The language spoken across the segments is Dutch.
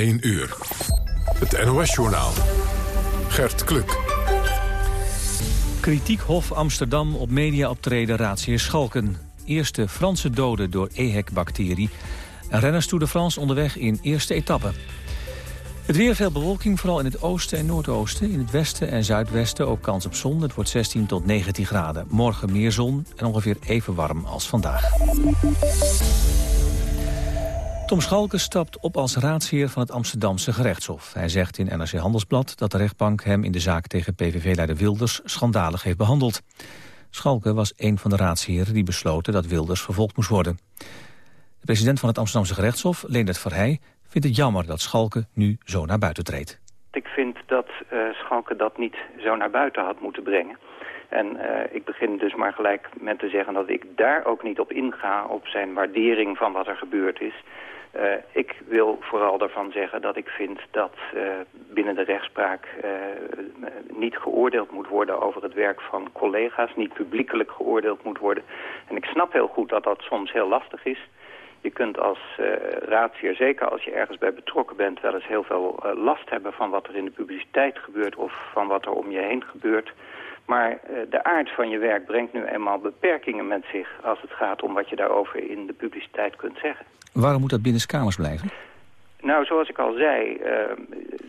1 uur. Het NOS-journaal. Gert Kluk. Kritiek Hof Amsterdam op mediaoptreden raadsheer Schalken. Eerste Franse doden door EHEC-bacterie. En renners Tour de France onderweg in eerste etappe. Het weer veel bewolking, vooral in het oosten en noordoosten. In het westen en zuidwesten ook kans op zon. Het wordt 16 tot 19 graden. Morgen meer zon en ongeveer even warm als vandaag. Tom Schalken stapt op als raadsheer van het Amsterdamse gerechtshof. Hij zegt in NRC Handelsblad dat de rechtbank hem in de zaak tegen PVV-leider Wilders schandalig heeft behandeld. Schalken was een van de raadsheren die besloten dat Wilders vervolgd moest worden. De president van het Amsterdamse gerechtshof, Leendert Verheij, vindt het jammer dat Schalken nu zo naar buiten treedt. Ik vind dat uh, Schalken dat niet zo naar buiten had moeten brengen. En uh, ik begin dus maar gelijk met te zeggen dat ik daar ook niet op inga... op zijn waardering van wat er gebeurd is. Uh, ik wil vooral daarvan zeggen dat ik vind dat uh, binnen de rechtspraak uh, niet geoordeeld moet worden over het werk van collega's, niet publiekelijk geoordeeld moet worden. En ik snap heel goed dat dat soms heel lastig is. Je kunt als raadsheer, zeker als je ergens bij betrokken bent, wel eens heel veel last hebben van wat er in de publiciteit gebeurt of van wat er om je heen gebeurt. Maar de aard van je werk brengt nu eenmaal beperkingen met zich als het gaat om wat je daarover in de publiciteit kunt zeggen. Waarom moet dat binnen kamers blijven? Nou, zoals ik al zei, uh,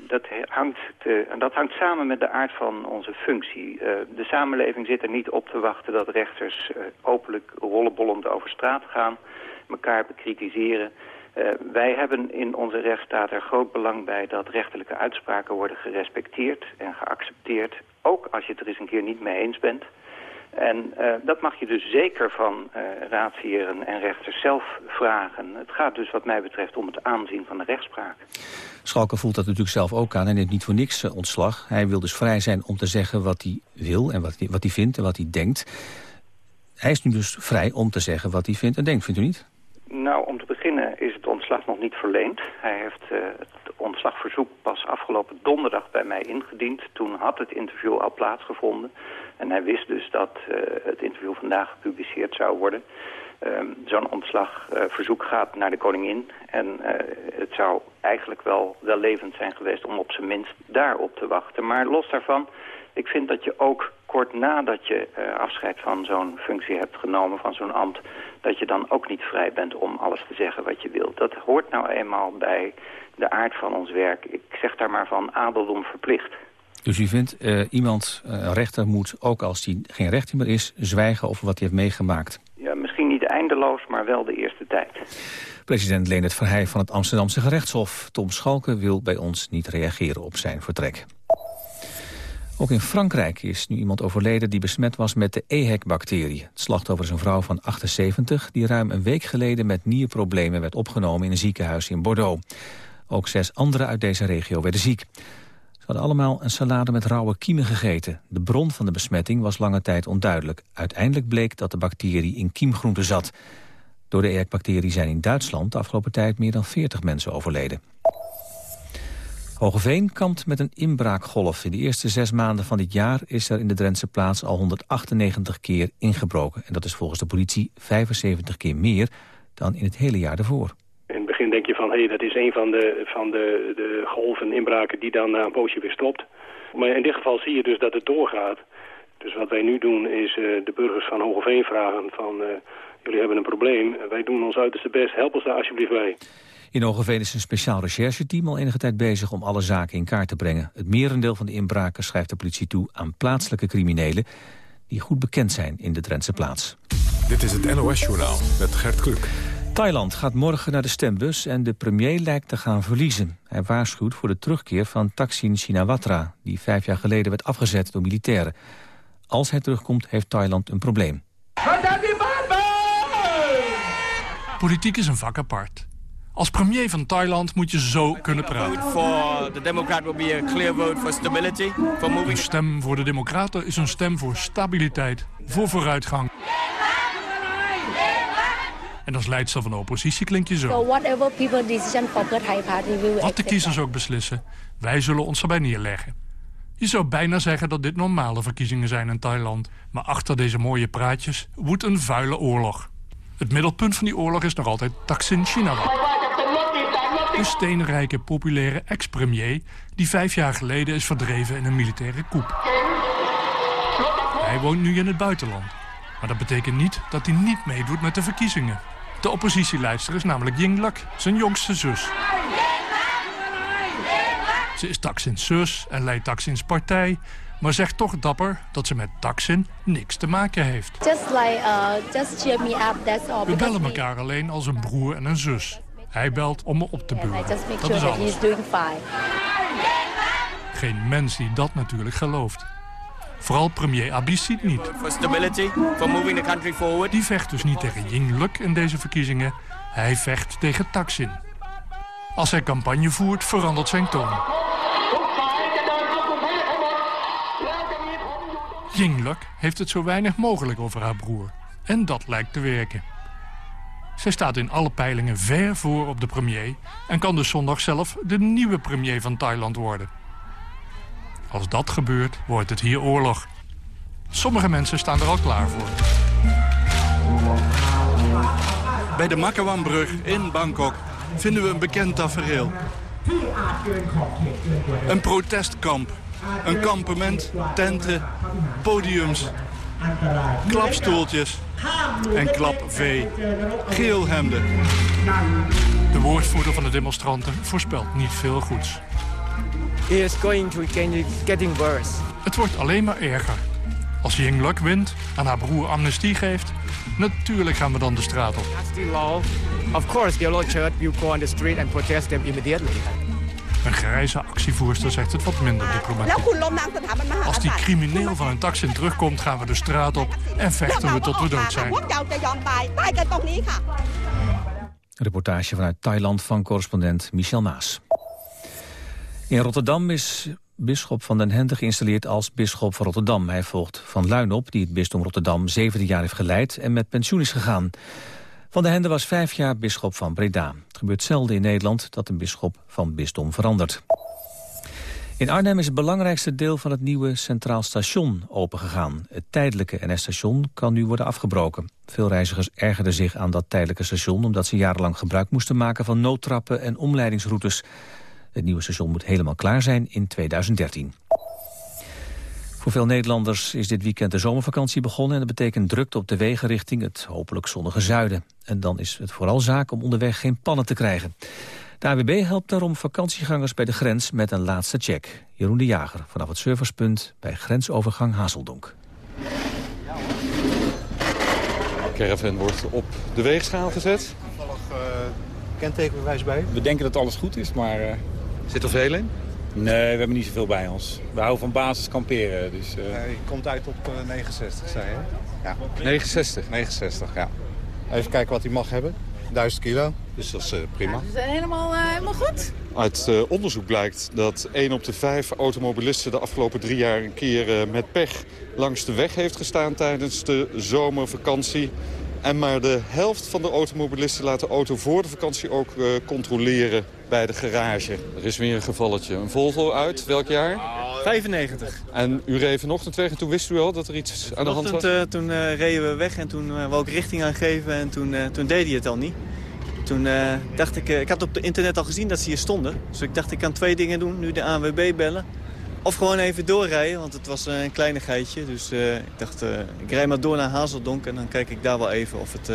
dat, hangt te, dat hangt samen met de aard van onze functie. Uh, de samenleving zit er niet op te wachten dat rechters uh, openlijk rollenbollend over straat gaan, elkaar bekritiseren. Wij hebben in onze rechtsstaat er groot belang bij dat rechterlijke uitspraken worden gerespecteerd en geaccepteerd. Ook als je het er eens een keer niet mee eens bent. En uh, dat mag je dus zeker van uh, raadsheren en rechters zelf vragen. Het gaat dus wat mij betreft om het aanzien van de rechtspraak. Schalke voelt dat natuurlijk zelf ook aan en neemt niet voor niks uh, ontslag. Hij wil dus vrij zijn om te zeggen wat hij wil en wat hij, wat hij vindt en wat hij denkt. Hij is nu dus vrij om te zeggen wat hij vindt en denkt, vindt u niet? Nou, om te beginnen is het ontslag nog niet verleend. Hij heeft het ontslagverzoek pas afgelopen donderdag bij mij ingediend. Toen had het interview al plaatsgevonden. En hij wist dus dat uh, het interview vandaag gepubliceerd zou worden. Um, Zo'n ontslagverzoek gaat naar de koningin. En uh, het zou eigenlijk wel, wel levend zijn geweest om op zijn minst daarop te wachten. Maar los daarvan, ik vind dat je ook kort nadat je afscheid van zo'n functie hebt genomen, van zo'n ambt, dat je dan ook niet vrij bent om alles te zeggen wat je wilt. Dat hoort nou eenmaal bij de aard van ons werk. Ik zeg daar maar van adeldom verplicht. Dus u vindt, uh, iemand, uh, een rechter moet, ook als hij geen rechter meer is... zwijgen over wat hij heeft meegemaakt? Ja, misschien niet eindeloos, maar wel de eerste tijd. President Leendert Verheij van het Amsterdamse gerechtshof. Tom Schalke wil bij ons niet reageren op zijn vertrek. Ook in Frankrijk is nu iemand overleden die besmet was met de EHEC-bacterie. Het slachtoffer is een vrouw van 78 die ruim een week geleden met nierproblemen werd opgenomen in een ziekenhuis in Bordeaux. Ook zes anderen uit deze regio werden ziek. Ze hadden allemaal een salade met rauwe kiemen gegeten. De bron van de besmetting was lange tijd onduidelijk. Uiteindelijk bleek dat de bacterie in kiemgroenten zat. Door de EHEC-bacterie zijn in Duitsland de afgelopen tijd meer dan 40 mensen overleden. Hogeveen kampt met een inbraakgolf. In de eerste zes maanden van dit jaar is er in de Drentse plaats al 198 keer ingebroken. En dat is volgens de politie 75 keer meer dan in het hele jaar daarvoor denk je van, hé, hey, dat is een van de, van de, de golven inbraken die dan na een poosje weer stopt. Maar in dit geval zie je dus dat het doorgaat. Dus wat wij nu doen is uh, de burgers van Hogeveen vragen van... Uh, jullie hebben een probleem, wij doen ons uiterste best, help ons daar alsjeblieft bij. In Hogeveen is een speciaal rechercheteam al enige tijd bezig om alle zaken in kaart te brengen. Het merendeel van de inbraken schrijft de politie toe aan plaatselijke criminelen... die goed bekend zijn in de Drentse plaats. Dit is het NOS-journaal met Gert Kluk. Thailand gaat morgen naar de stembus en de premier lijkt te gaan verliezen. Hij waarschuwt voor de terugkeer van Thaksin Shinawatra... die vijf jaar geleden werd afgezet door militairen. Als hij terugkomt, heeft Thailand een probleem. Politiek is een vak apart. Als premier van Thailand moet je zo kunnen praten. Een stem voor de democraten is een stem voor stabiliteit, voor vooruitgang. En als leidsel van de oppositie klink je zo. So whatever people decision for Party will Wat de kiezers ook beslissen, wij zullen ons erbij neerleggen. Je zou bijna zeggen dat dit normale verkiezingen zijn in Thailand. Maar achter deze mooie praatjes woedt een vuile oorlog. Het middelpunt van die oorlog is nog altijd Taksin Shinawatra. De steenrijke populaire ex-premier die vijf jaar geleden is verdreven in een militaire coup. Hij woont nu in het buitenland. Maar dat betekent niet dat hij niet meedoet met de verkiezingen. De oppositieleidster is namelijk Yingluck, zijn jongste zus. Ze is Taksins zus en leidt Taksins partij maar zegt toch dapper dat ze met Taksin niks te maken heeft. Just like, uh, just cheer me up, that's all. We bellen elkaar alleen als een broer en een zus. Hij belt om me op te beuren. Dat is alles. Geen mens die dat natuurlijk gelooft. Vooral premier Abhisit niet. For stability, for moving the country forward. Die vecht dus niet tegen Yingluck in deze verkiezingen. Hij vecht tegen Taksin. Als hij campagne voert, verandert zijn toon. Yingluck heeft het zo weinig mogelijk over haar broer. En dat lijkt te werken. Zij staat in alle peilingen ver voor op de premier... en kan dus zondag zelf de nieuwe premier van Thailand worden. Als dat gebeurt, wordt het hier oorlog. Sommige mensen staan er al klaar voor. Bij de Makawambrug in Bangkok vinden we een bekend tafereel. Een protestkamp een kampement, tenten, podiums, klapstoeltjes en klapvee. Geelhemden. De woordvoerder van de demonstranten voorspelt niet veel goeds. It's going to getting worse. Het wordt alleen maar erger. Als Yingluck wint, aan haar broer amnestie geeft... natuurlijk gaan we dan de straat op. Law. Of course, the Lord Church will go on the street and protest them immediately. Een grijze actievoerster zegt het wat minder diplomatiek. Als die crimineel van een taxi terugkomt, gaan we de straat op en vechten we tot we dood zijn. reportage vanuit Thailand van correspondent Michel Maas. In Rotterdam is bisschop van den Hende geïnstalleerd als bisschop van Rotterdam. Hij volgt Van Luin op, die het bisdom Rotterdam 17 jaar heeft geleid en met pensioen is gegaan. Van der Hende was vijf jaar bisschop van Breda. Het gebeurt zelden in Nederland dat een bisschop van bisdom verandert. In Arnhem is het belangrijkste deel van het nieuwe Centraal Station opengegaan. Het tijdelijke NS-station kan nu worden afgebroken. Veel reizigers ergerden zich aan dat tijdelijke station... omdat ze jarenlang gebruik moesten maken van noodtrappen en omleidingsroutes. Het nieuwe station moet helemaal klaar zijn in 2013. Voor veel Nederlanders is dit weekend de zomervakantie begonnen... en dat betekent drukte op de wegen richting het hopelijk zonnige zuiden. En dan is het vooral zaak om onderweg geen pannen te krijgen. De AWB helpt daarom vakantiegangers bij de grens met een laatste check. Jeroen de Jager vanaf het servicepunt bij grensovergang Hazeldonk. De caravan wordt op de weegschaal gezet. Toevallig uh, kentekenbewijs bij. We denken dat alles goed is, maar... Uh... Zit er veel in? Nee, we hebben niet zoveel bij ons. We houden van basis kamperen. Dus, uh... je komt uit op uh, 69, zei je? Ja. 69? 69, ja. Even kijken wat hij mag hebben. 1000 kilo, dus dat is uh, prima. Ja, we zijn helemaal, helemaal goed. Uit onderzoek blijkt dat 1 op de 5 automobilisten de afgelopen drie jaar een keer met pech langs de weg heeft gestaan tijdens de zomervakantie. En maar de helft van de automobilisten laat de auto voor de vakantie ook controleren bij de garage. Er is weer een gevalletje. Een Volvo uit, welk jaar? 95. En u reed vanochtend weg en toen wist u al dat er iets aan de hand was? Uh, toen uh, reden we weg en toen uh, wou ik richting aangeven en toen, toen deed hij het al niet. Toen dacht ik, ik had op het internet al gezien dat ze hier stonden. Dus ik dacht, ik kan twee dingen doen. Nu de ANWB bellen. Of gewoon even doorrijden, want het was een kleinigheidje. Dus ik dacht, ik rijd maar door naar Hazeldonk en dan kijk ik daar wel even of, het,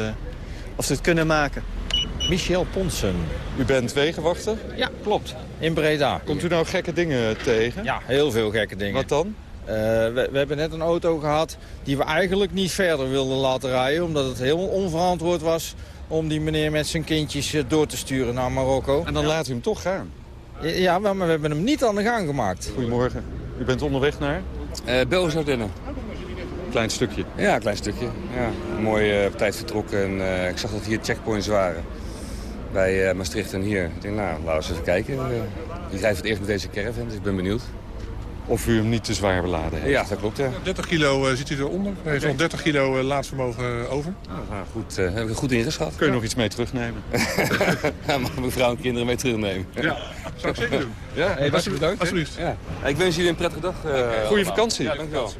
of ze het kunnen maken. Michel Ponsen. U bent wegenwachter? Ja, klopt. In Breda. Komt u nou gekke dingen tegen? Ja, heel veel gekke dingen. Wat dan? Uh, we, we, hebben net een auto gehad die we eigenlijk niet verder wilden laten rijden... omdat het heel onverantwoord was om die meneer met zijn kindjes eh, door te sturen naar Marokko. En dan laat u hem toch gaan? Ja, maar we hebben hem niet aan de gang gemaakt. Goedemorgen. U bent onderweg naar? Uh, Belgisch-Ardennen. Klein stukje? Ja, een klein stukje. Ja, een mooie uh, tijd vertrokken en uh, ik zag dat hier checkpoints waren bij uh, Maastricht en hier. Ik denk, nou, laten we eens even kijken. Uh, ik rijd het eerst met deze caravan, dus ik ben benieuwd. Of u hem niet te zwaar beladen heeft? Ja, dat klopt, ja. 30 kilo uh, zit u eronder. Hij heeft nog 30 kilo laadvermogen over. Ah, nou, goed, heb ik goed ingeschat. Kun je nog iets mee terugnemen? ja, mag mijn vrouw en kinderen mee terugnemen. ja, zou ik zeker doen. Ja, hey, alsjeblieft. bedankt. Alsjeblieft. Ja. Ik wens jullie een prettige dag. Goeie vakantie. Ja, dankjewel.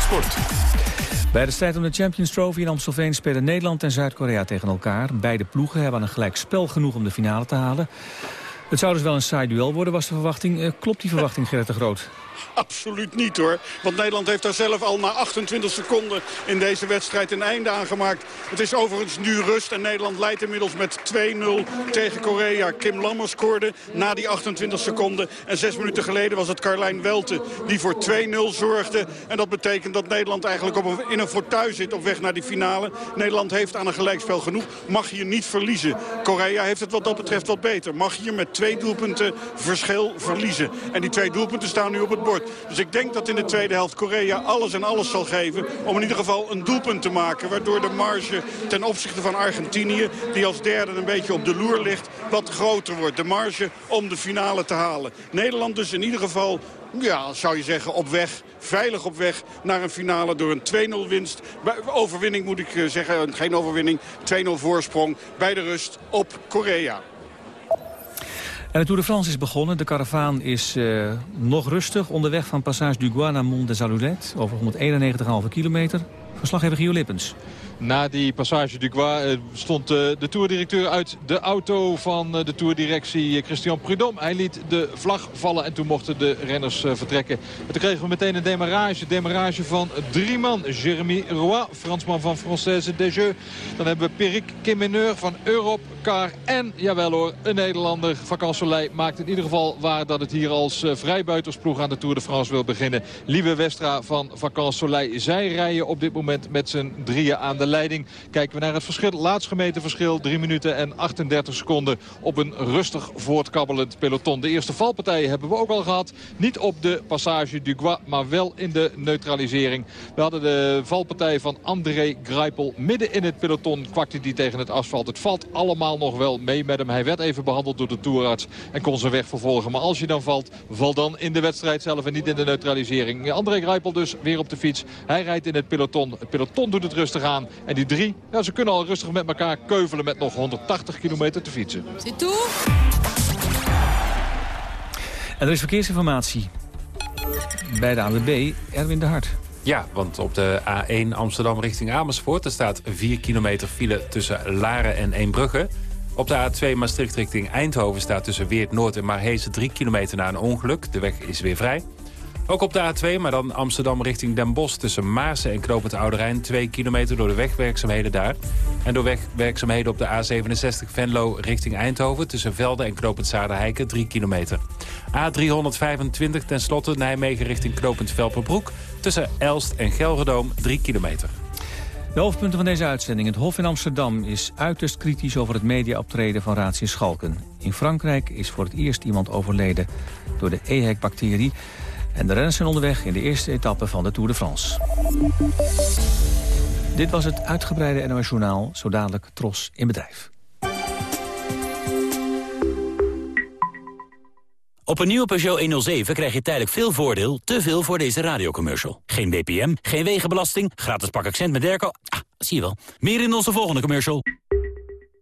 Sport. Bij de strijd om de Champions Trophy in Amstelveen spelen Nederland en Zuid-Korea tegen elkaar. Beide ploegen hebben een gelijk spel genoeg om de finale te halen. Het zou dus wel een saai duel worden, was de verwachting. Eh, klopt die verwachting, Gerrit de Groot? Absoluut niet hoor. Want Nederland heeft daar zelf al na 28 seconden in deze wedstrijd een einde aan gemaakt. Het is overigens nu rust en Nederland leidt inmiddels met 2-0 tegen Korea. Kim Lammers scoorde na die 28 seconden. En zes minuten geleden was het Carlijn Welte die voor 2-0 zorgde. En dat betekent dat Nederland eigenlijk op een, in een fortuin zit op weg naar die finale. Nederland heeft aan een gelijkspel genoeg. Mag hier niet verliezen. Korea heeft het wat dat betreft wat beter. Mag hier met twee doelpunten verschil verliezen. En die twee doelpunten staan nu op het Dus ik denk dat in de tweede helft Korea alles en alles zal geven... om in ieder geval een doelpunt te maken. Waardoor de marge ten opzichte van Argentinië... die als derde een beetje op de loer ligt, wat groter wordt. De marge om de finale te halen. Nederland dus in ieder geval ja, zou je zeggen, op weg, veilig op weg naar een finale door een 2-0 winst. Overwinning moet ik eh, zeggen, geen overwinning, 2-0 voorsprong bij de rust op Korea. En de Tour de France is begonnen. De karavaan is uh, nog rustig. Onderweg van Passage du Gois naar Mont des. Over 191,5 kilometer. Verslaggever Gio Lippens. Na die passage du eh, stond eh, de toerdirecteur uit de auto van de toerdirectie Christian Prudhomme. Hij liet de vlag vallen en toen mochten de renners vertrekken. En toen kregen we meteen een demarrage. Demarrage van drie man. Jeremy Roy, Fransman van Française Desjeux. Dan hebben we Peric Kemeneur van Europe Car. En, jawel hoor, een Nederlander. Vacan Soleil maakt in ieder geval waar dat het hier als vrijbuitersploeg aan de Tour de France wil beginnen. Lieve Westra van Vacan Soleil. Zij rijden op dit moment met z'n drieën aan de leiding. Kijken we naar het verschil. Laatst gemeten verschil 3 minuten en 38 seconden op een rustig voortkabbelend peloton. De eerste valpartijen hebben we ook al gehad. Niet op de passage du Gois, maar wel in de neutralisering. We hadden de valpartij van André Greipel midden in het peloton. Kwakte die tegen het asfalt. Het valt allemaal nog wel mee met hem. Hij werd even behandeld door de toerarts en kon zijn weg vervolgen. Maar als je dan valt, val dan in de wedstrijd zelf en niet in de neutralisering. André Greipel dus weer op de fiets. Hij rijdt in het peloton. Het peloton doet het rustig aan. En die drie, ja, ze kunnen al rustig met elkaar keuvelen met nog 180 kilometer te fietsen. Zit toe. En er is verkeersinformatie bij de ANWB, Erwin de Hart. Ja, want op de A1 Amsterdam richting Amersfoort... er staat 4 kilometer file tussen Laren en Eembrugge. Op de A2 Maastricht richting Eindhoven staat tussen Weert Noord en Marhezen 3 kilometer na een ongeluk. De weg is weer vrij. Ook op de A2, maar dan Amsterdam richting Den Bosch... tussen Maarsen en Oude Rijn. 2 kilometer door de wegwerkzaamheden daar. En door wegwerkzaamheden op de A67 Venlo richting Eindhoven... tussen Velde en Knopend Zaardenheiken 3 kilometer. A325 ten slotte Nijmegen richting Knopend Velperbroek... tussen Elst en Gelredoom 3 kilometer. De hoofdpunten van deze uitzending. Het Hof in Amsterdam is uiterst kritisch over het mediaoptreden van raadsheer Schalken. In Frankrijk is voor het eerst iemand overleden door de EHEC-bacterie. En de renners zijn onderweg in de eerste etappe van de Tour de France. Dit was het uitgebreide NOS Journaal, zo dadelijk Tros in bedrijf. Op een nieuwe Peugeot 107 krijg je tijdelijk veel voordeel, te veel voor deze radiocommercial. Geen BPM, geen wegenbelasting, gratis pak accent met Derco. Ah, zie je wel. Meer in onze volgende commercial.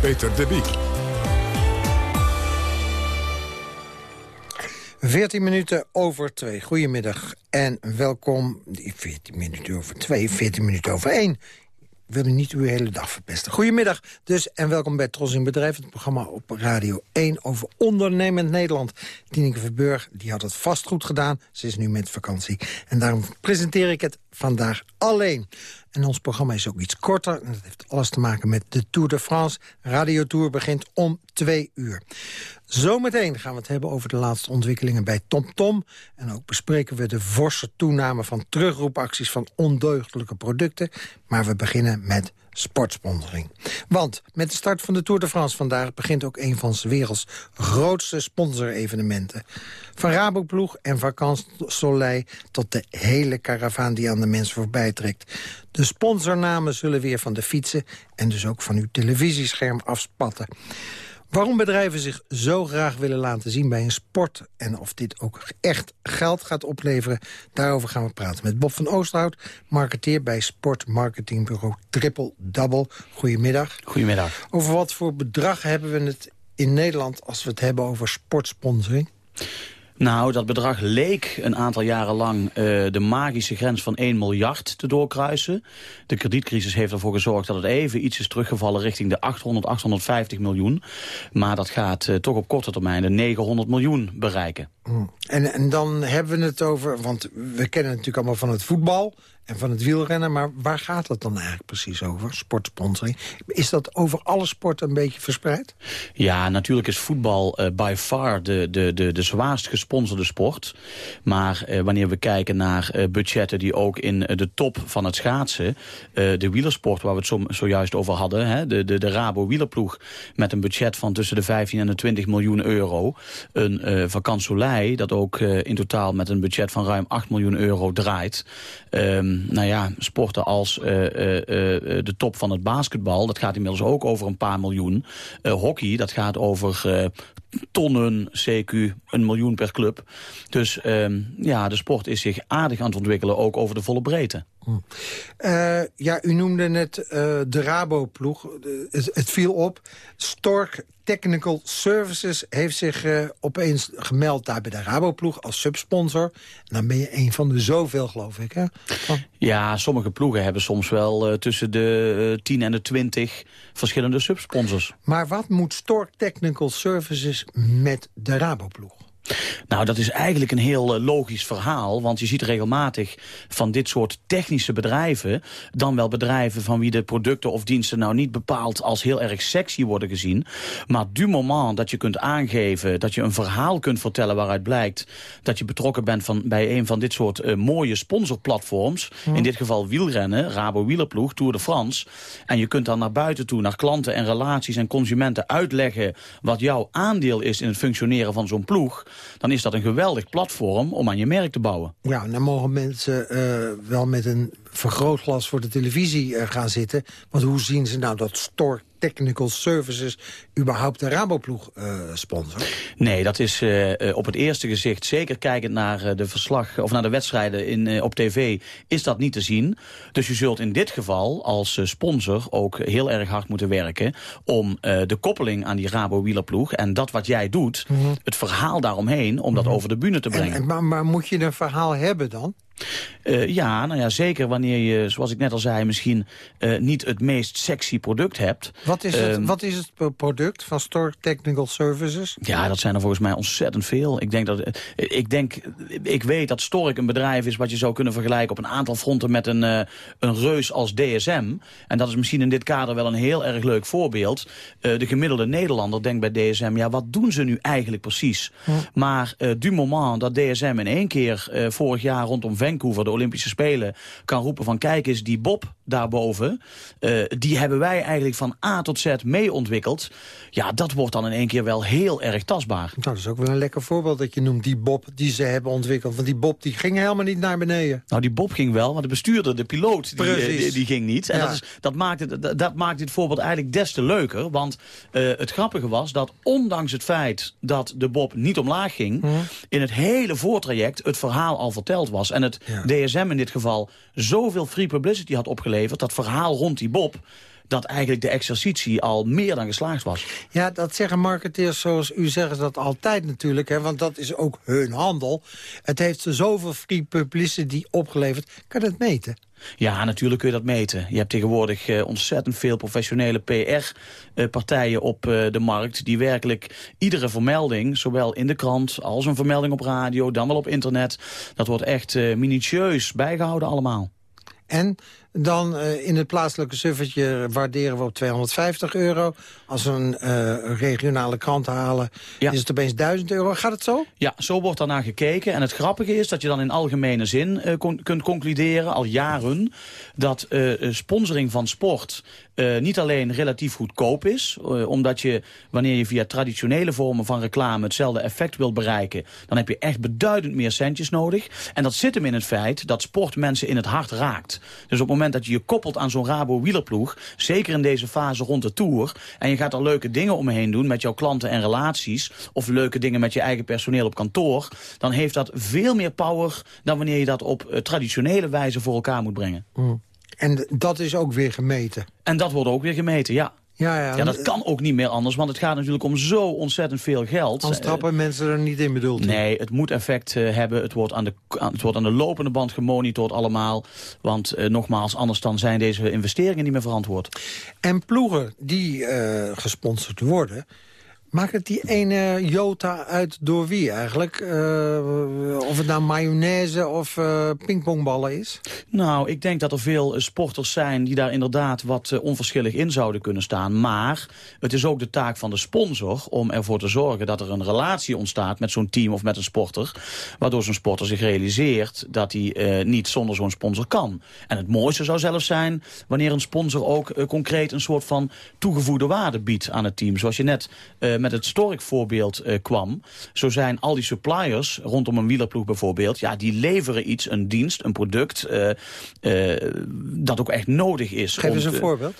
Peter de Bie. 14 minuten over 2. Goedemiddag en welkom. 14 minuten over 2, 14 minuten over 1 wil u niet uw hele dag verpesten. Goedemiddag dus en welkom bij Tros in Bedrijf... het programma op Radio 1 over ondernemend Nederland. Tineke Verburg die had het vast goed gedaan. Ze is nu met vakantie. En daarom presenteer ik het vandaag alleen. En ons programma is ook iets korter. En dat heeft alles te maken met de Tour de France. Radiotour begint om twee uur. Zometeen gaan we het hebben over de laatste ontwikkelingen bij TomTom. Tom. En ook bespreken we de forse toename van terugroepacties van ondeugdelijke producten. Maar we beginnen met sportsponsoring. Want met de start van de Tour de France vandaag... begint ook een van de werelds grootste sponsorevenementen. Van Raboploeg en Vacances Soleil tot de hele karavaan die aan de mensen voorbij trekt. De sponsornamen zullen weer van de fietsen en dus ook van uw televisiescherm afspatten. Waarom bedrijven zich zo graag willen laten zien bij een sport... en of dit ook echt geld gaat opleveren, daarover gaan we praten met Bob van Oosterhout... marketeer bij sportmarketingbureau Triple Double. Goedemiddag. Goedemiddag. Over wat voor bedrag hebben we het in Nederland... als we het hebben over sportsponsoring? Nou, dat bedrag leek een aantal jaren lang uh, de magische grens van 1 miljard te doorkruisen. De kredietcrisis heeft ervoor gezorgd dat het even iets is teruggevallen richting de 800, 850 miljoen. Maar dat gaat uh, toch op korte termijn de 900 miljoen bereiken. Hmm. En, en dan hebben we het over, want we kennen het natuurlijk allemaal van het voetbal en van het wielrennen. Maar waar gaat het dan eigenlijk precies over, sportsponsoring? Is dat over alle sporten een beetje verspreid? Ja, natuurlijk is voetbal uh, by far de, de, de, de zwaarst gesponsorde sport. Maar uh, wanneer we kijken naar uh, budgetten die ook in de top van het schaatsen... de wielersport waar we het zo, zojuist over hadden... Hè, de, de, de Rabo wielerploeg met een budget van tussen de 15 en de 20 miljoen euro... een uh, dat ook in totaal met een budget van ruim 8 miljoen euro draait... Um, nou ja, sporten als uh, uh, de top van het basketbal... dat gaat inmiddels ook over een paar miljoen. hockey, dat gaat over tonnen CQ, een miljoen per club. Dus ehm, ja, de sport is zich aardig aan het ontwikkelen, ook over de volle breedte. Uh, ja, u noemde net uh, de Rabo-ploeg. Het, het, viel op. Stork Technical Services heeft zich uh, opeens gemeld daar bij de Rabo-ploeg als subsponsor. En dan ben je een van de zoveel, geloof ik, hè? Van... Ja, sommige ploegen hebben soms wel tussen de 10 en de 20 verschillende subsponsors. Maar wat moet Stork Technical Services met de Rabo-ploeg? Nou, dat is eigenlijk een heel uh, logisch verhaal. Want je ziet regelmatig van dit soort technische bedrijven... dan wel bedrijven van wie de producten of diensten... nou niet bepaald als heel erg sexy worden gezien. Maar du moment dat je kunt aangeven... dat je een verhaal kunt vertellen waaruit blijkt... dat je betrokken bent van, bij een van dit soort uh, mooie sponsorplatforms... Hm. in dit geval wielrennen, Rabo Wielerploeg, Tour de France... en je kunt dan naar buiten toe, naar klanten en relaties en consumenten uitleggen... wat jouw aandeel is in het functioneren van zo'n ploeg dan is dat een geweldig platform om aan je merk te bouwen. Ja, dan mogen mensen uh, wel met een vergrootglas voor de televisie uh, gaan zitten. Want hoe zien ze nou dat Store Technical Services überhaupt de Raboploeg uh, sponsor? Nee, dat is uh, op het eerste gezicht, zeker kijkend naar de verslag of naar de wedstrijden in, op tv, is dat niet te zien. Dus je zult in dit geval als sponsor ook heel erg hard moeten werken om de koppeling aan die Rabo wielerploeg en dat wat jij doet, mm -hmm. het verhaal daaromheen, om dat mm -hmm. over de bühne te brengen. En, maar, maar moet je een verhaal hebben dan? Uh, ja, nou ja, zeker wanneer je, zoals ik net al zei... misschien uh, niet het meest sexy product hebt. Wat is, het, uh, wat is het product van Stork Technical Services? Ja, dat zijn er volgens mij ontzettend veel. Ik denk, dat, ik, denk, ik weet dat Stork een bedrijf is... wat je zou kunnen vergelijken op een aantal fronten... met een, een reus als DSM. En dat is misschien in dit kader wel een heel erg leuk voorbeeld. de gemiddelde Nederlander denkt bij DSM... ja, wat doen ze nu eigenlijk precies? Hm. Maar du moment dat DSM in één keer vorig jaar rondom Vancouver, de Olympische Spelen, kan roepen van kijk eens, die Bob daarboven, uh, die hebben wij eigenlijk van A tot Z mee ontwikkeld. Ja, dat wordt dan in één keer wel heel erg tastbaar. Nou, dat is ook wel een lekker voorbeeld dat je noemt, die Bob die ze hebben ontwikkeld. Want die Bob die ging helemaal niet naar beneden. Nou, die Bob ging wel, maar de bestuurder, de piloot, die, die, die, ging niet. En ja. dat, is, dat, maakt het, dat, dat, maakt dit voorbeeld eigenlijk des te leuker. Want uh, het grappige was dat ondanks het feit dat de Bob niet omlaag ging... Hm. in het hele voortraject het verhaal al verteld was. En het ja. DSM in dit geval zoveel free publicity had opgeleverd... dat verhaal rond die Bob dat eigenlijk de exercitie al meer dan geslaagd was. Ja, dat zeggen marketeers zoals u zeggen dat altijd natuurlijk. Hè, want dat is ook hun handel. Het heeft zoveel free publicity opgeleverd. Kan dat meten? Ja, natuurlijk kun je dat meten. Je hebt tegenwoordig uh, ontzettend veel professionele PR-partijen uh, op uh, de markt... die werkelijk iedere vermelding, zowel in de krant als een vermelding op radio... dan wel op internet, dat wordt echt minutieus bijgehouden allemaal. En dan uh, in het plaatselijke suffertje waarderen we op 250 euro. Als we een uh, regionale krant halen, ja. is het opeens 1000 euro. Gaat het zo? Ja, zo wordt daarnaar gekeken. En het grappige is dat je dan in algemene zin uh, kon, kunt concluderen, al jaren... dat sponsoring van sport niet alleen relatief goedkoop is. Omdat je, wanneer je via traditionele vormen van reclame hetzelfde effect wilt bereiken... dan heb je echt beduidend meer centjes nodig. En dat zit hem in het feit dat sport mensen in het hart raakt. Dus op het moment dat je je koppelt aan zo'n Rabo-wielerploeg... zeker in deze fase rond de Tour... en je gaat er leuke dingen omheen doen met jouw klanten en relaties... of leuke dingen met je eigen personeel op kantoor... dan heeft dat veel meer power dan wanneer je dat op uh, traditionele wijze voor elkaar moet brengen. Mm. En dat is ook weer gemeten? En dat wordt ook weer gemeten, ja. Ja, ja. ja, dat kan ook niet meer anders, want het gaat natuurlijk om zo ontzettend veel geld. Anders trappen mensen er niet in bedoeld. Nee, het moet effect uh, hebben. Het wordt, aan de, het wordt aan de lopende band gemonitord allemaal. Want uh, nogmaals, anders dan zijn deze investeringen niet meer verantwoord. En ploegen die uh, gesponsord worden... Maakt het die ene jota uit door wie eigenlijk? Uh, of het nou mayonaise of uh, pingpongballen is? Nou, ik denk dat er veel sporters zijn die daar inderdaad wat onverschillig in zouden kunnen staan. Maar het is ook de taak van de sponsor om ervoor te zorgen dat er een relatie ontstaat met zo'n team of met een sporter. Waardoor zo'n sporter zich realiseert dat hij niet zonder zo'n sponsor kan. En het mooiste zou zelfs zijn wanneer een sponsor ook concreet een soort van toegevoegde waarde biedt aan het team. Zoals je net met het Stork voorbeeld uh, kwam. Zo zijn al die suppliers rondom een wielerploeg bijvoorbeeld... ja, die leveren iets, een dienst, een product... Uh, dat ook echt nodig is. Geef eens een voorbeeld.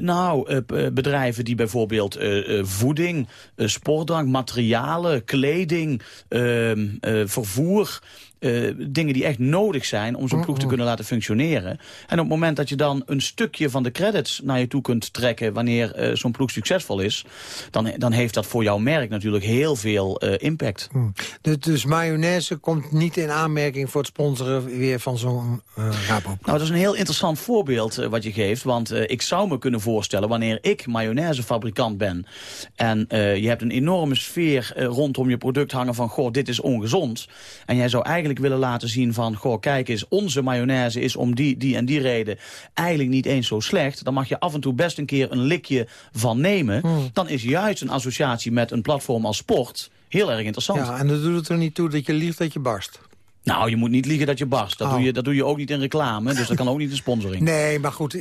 nou, bedrijven die bijvoorbeeld voeding, sportdrank, materialen, kleding, ehm, vervoer... Uh, dingen die echt nodig zijn om zo'n ploeg te kunnen laten functioneren. En op het moment dat je dan een stukje van de credits naar je toe kunt trekken... wanneer uh, zo'n ploeg succesvol is... Dan, dan heeft dat voor jouw merk natuurlijk heel veel uh, impact. Mm. Dus, dus, mayonaise komt niet in aanmerking voor het sponsoren weer van zo'n uh? Nou, dat is een heel interessant voorbeeld wat je geeft. Want ik zou me kunnen voorstellen, wanneer ik mayonaisefabrikant ben... en je hebt een enorme sfeer rondom je product hangen van... goh, dit is ongezond. En jij zou eigenlijk willen laten zien van... goh, kijk eens, onze mayonaise is om die, die en die reden eigenlijk niet eens zo slecht... dan mag je af en toe best een keer een likje van nemen. Hmm. Dan is juist een associatie met een platform als sport heel erg interessant. Ja, en dan doet het er niet toe dat je liegt dat je barst. Nou, je moet niet liegen dat je barst. Dat, doe, oh. je, dat doe je ook niet in reclame, dus dat kan ook niet in sponsoring. Nee, maar goed,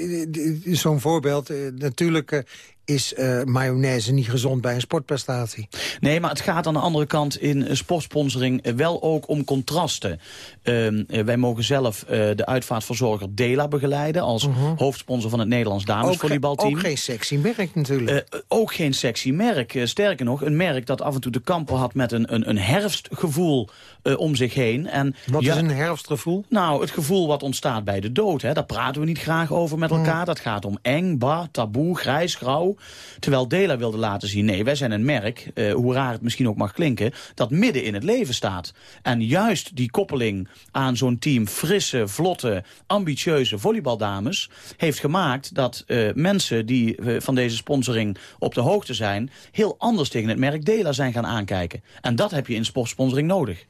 zo'n voorbeeld. Eh, natuurlijk is uh, mayonaise niet gezond bij een sportprestatie. Nee, maar het gaat aan de andere kant in uh, sportsponsoring wel ook om contrasten. Ehm, wij mogen zelf de uitvaartverzorger Dela begeleiden... als -huh. hoofdsponsor van het Nederlands damesvolleybalteam. Ook, ook geen sexy merk natuurlijk. ook geen sexy merk. sterker nog, een merk dat af en toe de kampen had met een, een, een herfstgevoel om zich heen. En, wat is een herfstgevoel? Nou, het gevoel wat ontstaat bij de dood. Hè. Daar praten we niet graag over met elkaar. Dat gaat om eng, bar, taboe, grijs, grauw. Terwijl Dela wilde laten zien, nee, wij zijn een merk, uh, hoe raar het misschien ook mag klinken, dat midden in het leven staat. En juist die koppeling aan zo'n team frisse, vlotte, ambitieuze volleybaldames heeft gemaakt dat uh, mensen die uh, van deze sponsoring op de hoogte zijn, heel anders tegen het merk Dela zijn gaan aankijken. En dat heb je in sportsponsoring nodig.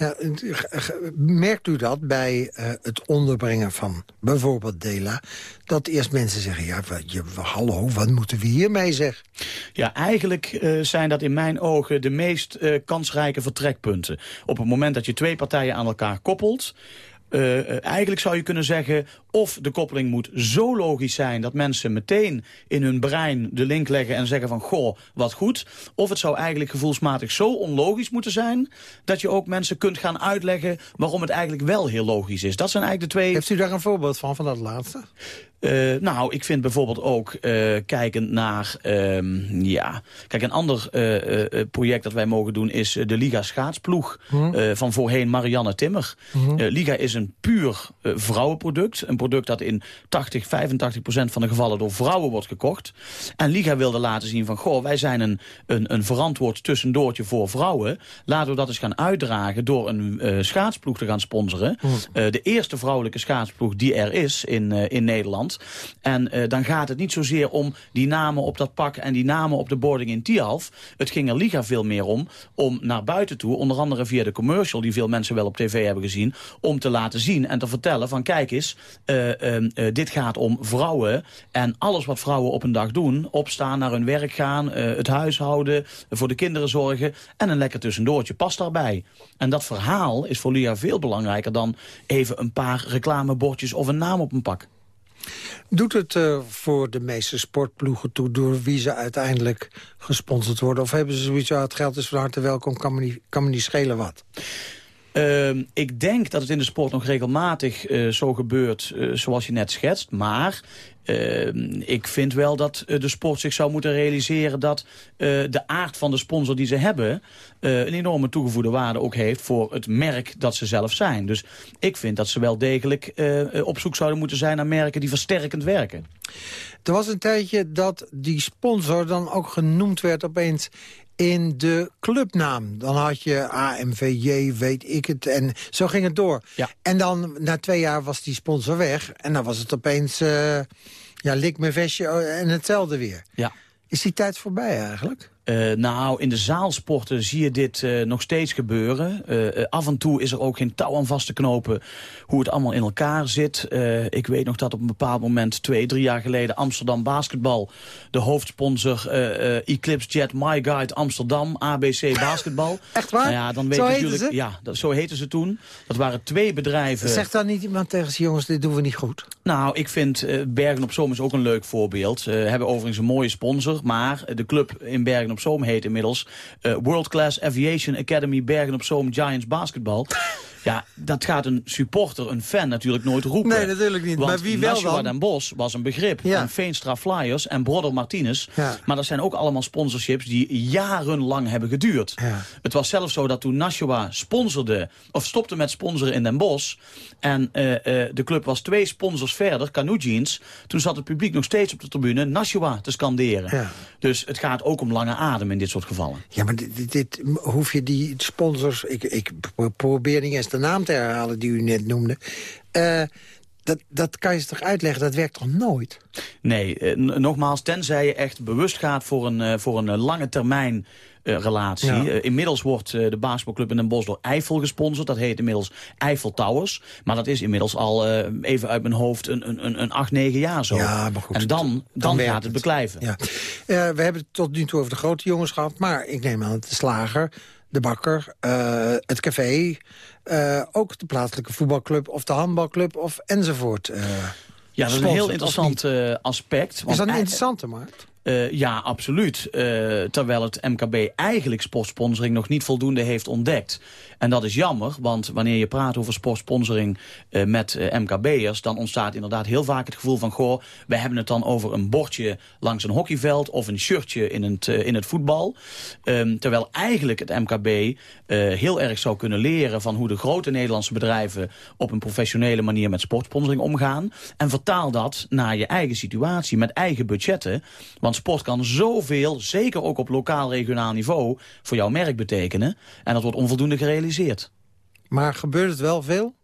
Ja, merkt u dat bij uh, het onderbrengen van bijvoorbeeld Dela... dat eerst mensen zeggen, ja, je, hallo, wat moeten we hiermee zeggen? Ja, eigenlijk uh, zijn dat in mijn ogen de meest uh, kansrijke vertrekpunten. Op het moment dat je twee partijen aan elkaar koppelt... Uh, eigenlijk zou je kunnen zeggen... of de koppeling moet zo logisch zijn... dat mensen meteen in hun brein de link leggen en zeggen van... goh, wat goed. Of het zou eigenlijk gevoelsmatig zo onlogisch moeten zijn... dat je ook mensen kunt gaan uitleggen... waarom het eigenlijk wel heel logisch is. Dat zijn eigenlijk de twee... Heeft u daar een voorbeeld van, van dat laatste? Uh, nou, ik vind bijvoorbeeld ook, uh, kijkend naar, um, ja... Kijk, een ander uh, project dat wij mogen doen is de Liga Schaatsploeg hm. van voorheen Marianne Timmer. Hm. Liga is een puur vrouwenproduct. Een product dat in 80, 85 procent van de gevallen door vrouwen wordt gekocht. En Liga wilde laten zien van, goh, wij zijn een, een, een verantwoord tussendoortje voor vrouwen. Laten we dat eens gaan uitdragen door een schaatsploeg te gaan sponsoren. Hm. de eerste vrouwelijke schaatsploeg die er is in, in Nederland. En dan gaat het niet zozeer om die namen op dat pak en die namen op de boarding in Tialf. Het ging er Liga veel meer om, om naar buiten toe, onder andere via de commercial die veel mensen wel op tv hebben gezien, om te laten zien en te vertellen van kijk eens, dit gaat om vrouwen en alles wat vrouwen op een dag doen, opstaan, naar hun werk gaan, het huishouden, voor de kinderen zorgen en een lekker tussendoortje past daarbij. En dat verhaal is voor Lia veel belangrijker dan even een paar reclamebordjes of een naam op een pak. Doet het uh, voor de meeste sportploegen toe door wie ze uiteindelijk gesponsord worden? Of hebben ze zoiets, het geld is van harte welkom, kan me niet, kan me niet schelen wat? Uh, ik denk dat het in de sport nog regelmatig uh, zo gebeurt uh, zoals je net schetst. Maar Ehm, ik vind wel dat eh, de sport zich zou moeten realiseren... dat eh, de aard van de sponsor die ze hebben... Eh, een enorme toegevoegde waarde ook heeft voor het merk dat ze zelf zijn. Dus ik vind dat ze wel degelijk op zoek zouden moeten zijn naar merken die versterkend werken. Er was een tijdje dat die sponsor dan ook genoemd werd opeens in de clubnaam. Dan had je AMVJ, weet ik het, en zo ging het door. Ja. En dan na twee jaar was die sponsor weg. En dan was het opeens, uh, ja, lik mijn vestje en hetzelfde weer. Ja. Is die tijd voorbij eigenlijk? Uh, nou, in de zaalsporten zie je dit uh, nog steeds gebeuren. Uh, af en toe is er ook geen touw aan vast te knopen hoe het allemaal in elkaar zit. ik weet nog dat op een bepaald moment, twee, drie jaar geleden... Amsterdam Basketbal, de hoofdsponsor Eclipse Jet My Guide Amsterdam, ABC Basketbal. Echt waar? Nou ja, dan weet zo je natuurlijk, Ja, dat, zo heten ze toen. Dat waren twee bedrijven. Zegt dan niet iemand tegen ze, jongens, dit doen we niet goed? Nou, ik vind Bergen op Zoom is ook een leuk voorbeeld. Ze hebben overigens een mooie sponsor, maar de club in Bergen op Zoom heet inmiddels. Uh, World Class Aviation Academy Bergen op Zoom Giants Basketbal. Ja, dat gaat een supporter, een fan natuurlijk nooit roepen. Nee, natuurlijk niet. Want maar wie wel Nashua dan? Den Bos was een begrip. Ja. En Veenstra Flyers en Brother Martinez. Ja. Maar dat zijn ook allemaal sponsorships die jarenlang hebben geduurd. Ja. Het was zelfs zo dat toen Nashua sponsorde, of stopte met sponsoren in Den Bosch... en uh, uh, de club was twee sponsors verder, Canoe Jeans... toen zat het publiek nog steeds op de tribune Nashua te scanderen. Dus het gaat ook om lange adem in dit soort gevallen. Ja, maar dit, dit hoef je die sponsors... Ik, ik probeer niet eens de naam te herhalen die u net noemde. Uh, dat, dat kan je toch uitleggen, dat werkt toch nooit? Nee, uh, nogmaals, tenzij je echt bewust gaat voor een, uh, voor een lange termijn uh, relatie. Ja. Uh, inmiddels wordt uh, de basketbalclub in Den Bosch door Eiffel gesponsord. Dat heet inmiddels Eiffel Towers. Maar dat is inmiddels al even uit mijn hoofd een, een, een acht, negen jaar zo. Ja, maar goed, en dan, dan, dan gaat het beklijven. Ja. we hebben het tot nu toe over de grote jongens gehad. Maar ik neem aan dat de slager de bakker, het café... Uh, ook de plaatselijke voetbalclub of de handbalclub of enzovoort. Uh, ja, dat is een heel interessant aspect. Is dat een interessante markt? Uh, ja, absoluut. Uh, terwijl het MKB eigenlijk sportsponsoring nog niet voldoende heeft ontdekt. En dat is jammer, want wanneer je praat over sportsponsoring uh, met MKB'ers... dan ontstaat inderdaad heel vaak het gevoel van... goh, we hebben het dan over een bordje langs een hockeyveld... of een shirtje in het, in het voetbal. Um, terwijl eigenlijk het MKB heel erg zou kunnen leren... van hoe de grote Nederlandse bedrijven... op een professionele manier met sportsponsoring omgaan. En vertaal dat naar je eigen situatie, met eigen budgetten... sport kan zoveel, zeker ook op lokaal-regionaal niveau... voor jouw merk betekenen. En dat wordt onvoldoende gerealiseerd. Maar gebeurt het wel veel?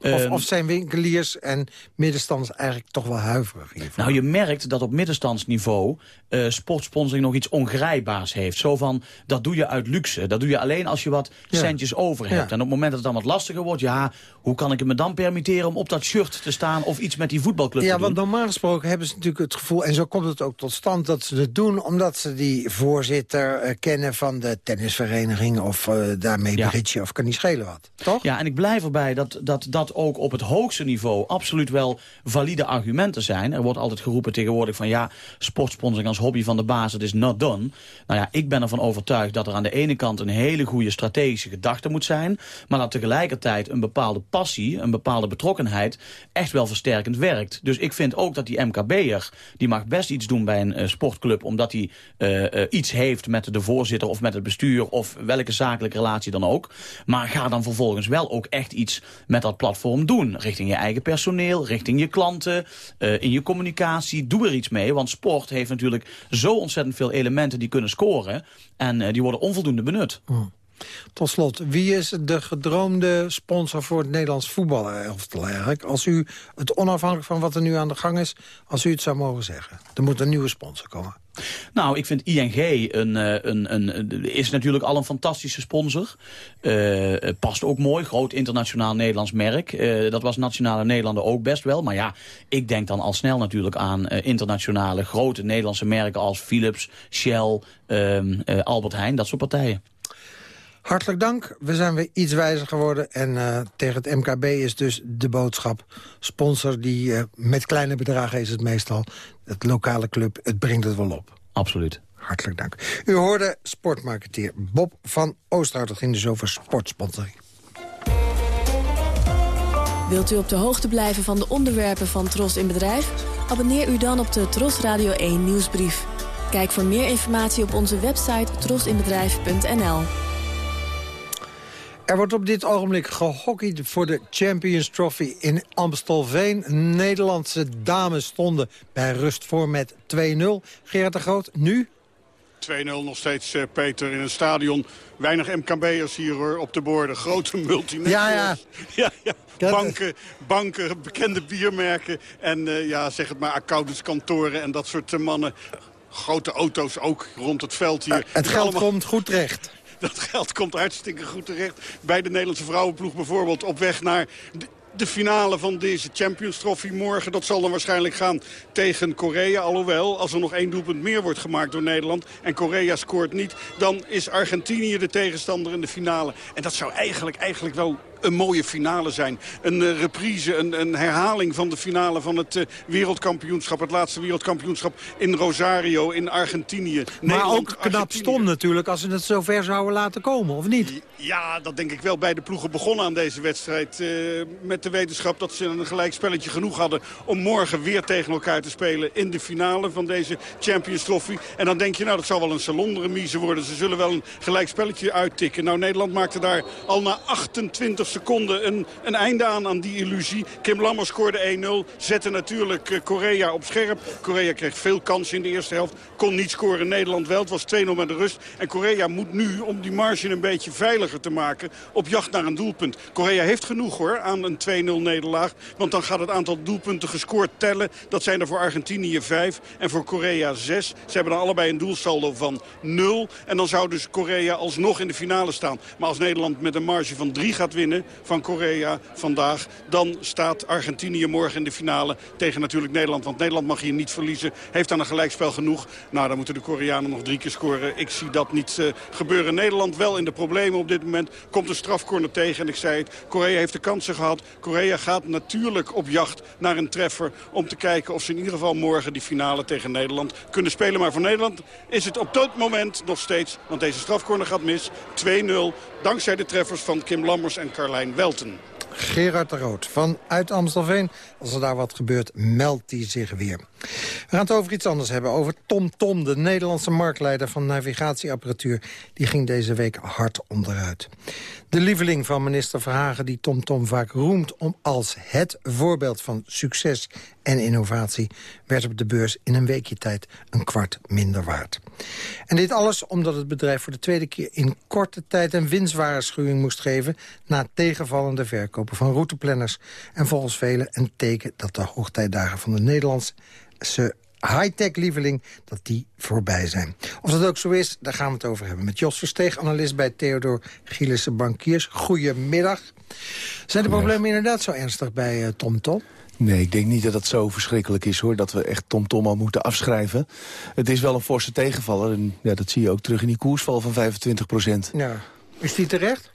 Of, of, zijn winkeliers en middenstanders eigenlijk toch wel huiverig hiervoor? Nou, je merkt dat op middenstandsniveau uh, sportsponsoring nog iets ongrijpbaars heeft. Zo van, dat doe je uit luxe. Dat doe je alleen als je wat ja. centjes over hebt. Ja. En op het moment dat het dan wat lastiger wordt... ja, hoe kan ik het me dan permitteren om op dat shirt te staan... of iets met die voetbalclub ja, te doen? Ja, want normaal gesproken hebben ze natuurlijk het gevoel... en zo komt het ook tot stand dat ze het doen... omdat ze die voorzitter uh, kennen van de tennisvereniging... of uh, daarmee ja. of kan niet schelen wat. Toch? Ja, en ik blijf erbij dat dat, dat ook op het hoogste niveau... absoluut wel valide argumenten zijn. Er wordt altijd geroepen tegenwoordig van... ja, sportsponsoring als hobby van de baas, het is not done. Nou ja, ik ben ervan overtuigd dat er aan de ene kant... een hele goede strategische gedachte moet zijn... maar dat tegelijkertijd een bepaalde passie, een bepaalde betrokkenheid... echt wel versterkend werkt. Dus ik vind ook dat die MKB'er... die mag best iets doen bij een uh, sportclub... omdat hij uh, uh, iets heeft met de voorzitter of met het bestuur... of welke zakelijke relatie dan ook. Maar ga dan vervolgens wel ook echt iets met dat platform doen. Richting je eigen personeel, richting je klanten, uh, in je communicatie. Doe er iets mee, want sport heeft natuurlijk zo ontzettend veel elementen die kunnen scoren. En uh, die worden onvoldoende benut. Hmm. Tot slot, wie is de gedroomde sponsor voor het Nederlands voetbalelftal eigenlijk? Als u het onafhankelijk van wat er nu aan de gang is, als u het zou mogen zeggen. Er moet een nieuwe sponsor komen. Nou, ik vind ING een, eh, een, een, is natuurlijk al een fantastische sponsor. Uh, past ook mooi, groot internationaal Nederlands merk. Dat was Nationale Nederlanden ook best wel. Maar ja, ik denk dan al snel natuurlijk aan internationale grote Nederlandse merken... als Philips, Shell, ehm, Albert Heijn, dat soort partijen. Hartelijk dank. We zijn weer iets wijzer geworden. En uh, tegen het MKB is dus de boodschap. Sponsor die uh, met kleine bedragen is het meestal. Het lokale club, het brengt het wel op. Absoluut. Hartelijk dank. U hoorde sportmarketeer Bob van Oosterhout. Het ging dus over sportsponsoring. Wilt u op de hoogte blijven van de onderwerpen van Tros in Bedrijf? Abonneer u dan op de Tros Radio 1 nieuwsbrief. Kijk voor meer informatie op onze website trosinbedrijf.nl. Er wordt op dit ogenblik gehockeyd voor de Champions Trophy in Amstelveen. Nederlandse dames stonden bij rust voor met 2-0. Gerard de Groot, nu? 2-0 nog steeds, uh, Peter, in een stadion. Weinig MKB'ers hier hoor, op de borden. Grote multinationals. Ja, ja. ja, ja. Banken, banken, bekende biermerken. En uh, ja, zeg het maar, accountantskantoren en dat soort uh, mannen. Grote auto's ook rond het veld hier. het geld komt goed terecht. Dat geld komt hartstikke goed terecht. Bij de Nederlandse vrouwenploeg bijvoorbeeld op weg naar de finale van deze Champions Trophy morgen. Dat zal dan waarschijnlijk gaan tegen Korea. Alhoewel, als er nog één doelpunt meer wordt gemaakt door Nederland... en Korea scoort niet, dan is Argentinië de tegenstander in de finale. En dat zou eigenlijk, eigenlijk wel een mooie finale zijn. Een uh, reprise, een, een, herhaling van de finale van het uh, wereldkampioenschap. Het laatste wereldkampioenschap in Rosario in Argentinië. Maar Nederland, ook knap stom natuurlijk als ze het zover zouden laten komen, of niet? Ja, dat denk ik wel. Beide ploegen begonnen aan deze wedstrijd. Uh, met de wetenschap dat ze een gelijk spelletje genoeg hadden... om morgen weer tegen elkaar te spelen in de finale van deze Champions Trophy. En dan denk je, nou, dat zal wel een salonremise worden. Ze zullen wel een gelijk spelletje uittikken. Nou, Nederland maakte daar al na 28 seconden een, een einde aan aan die illusie. Kim Lammer scoorde 1-0. Zette natuurlijk Korea op scherp. Korea kreeg veel kansen in de eerste helft. Kon niet scoren. Nederland wel. Het was 2-0 met de rust. En Korea moet nu, om die marge een beetje veiliger te maken... op jacht naar een doelpunt. Korea heeft genoeg hoor aan een 2-0 nederlaag. Want dan gaat het aantal doelpunten gescoord tellen. Dat zijn er voor Argentinië 5 en voor Korea 6. Ze hebben dan allebei een doelsaldo van 0. En dan zou dus Korea alsnog in de finale staan. Maar als Nederland met een marge van 3 gaat winnen van Korea vandaag. Dan staat Argentinië morgen in de finale tegen natuurlijk Nederland. Want Nederland mag hier niet verliezen. Heeft aan een gelijkspel genoeg. Nou, dan moeten de Koreanen nog drie keer scoren. Ik zie dat niet uh, gebeuren. Nederland wel in de problemen op dit moment. Komt een strafcorner tegen. En ik zei het, Korea heeft de kansen gehad. Korea gaat natuurlijk op jacht naar een treffer. Om te kijken of ze in ieder geval morgen die finale tegen Nederland kunnen spelen. Maar voor Nederland is het op dat moment nog steeds, want deze strafcorner gaat mis, 2-0. Dankzij de treffers van Kim Lammers en Carlijn Welten. Gerard de Rood vanuit Amstelveen. Als er daar wat gebeurt, meldt hij zich weer. We gaan het over iets anders hebben. Over TomTom, Tom, de Nederlandse marktleider van navigatieapparatuur. Die ging deze week hard onderuit. De lieveling van minister Verhagen, die TomTom Tom vaak roemt... om als het voorbeeld van succes en innovatie... werd op de beurs in een weekje tijd een kwart minder waard. En dit alles omdat het bedrijf voor de tweede keer in korte tijd... een winstwaarschuwing moest geven... na tegenvallende verkopen van routeplanners. En volgens velen een teken dat de hoogtijdagen van de Nederlandse high-tech lieveling, dat die voorbij zijn. Of dat ook zo is, daar gaan we het over hebben. Met Jos Versteeg, analist bij Theodor Gielissen Bankiers. Goedemiddag. Zijn de problemen inderdaad zo ernstig bij uh, TomTom? Nee, ik denk niet dat het zo verschrikkelijk is, hoor. Dat we echt TomTom al moeten afschrijven. Het is wel een forse tegenvaller. En ja, dat zie je ook terug in die koersval van 25 procent. Ja. Is die terecht?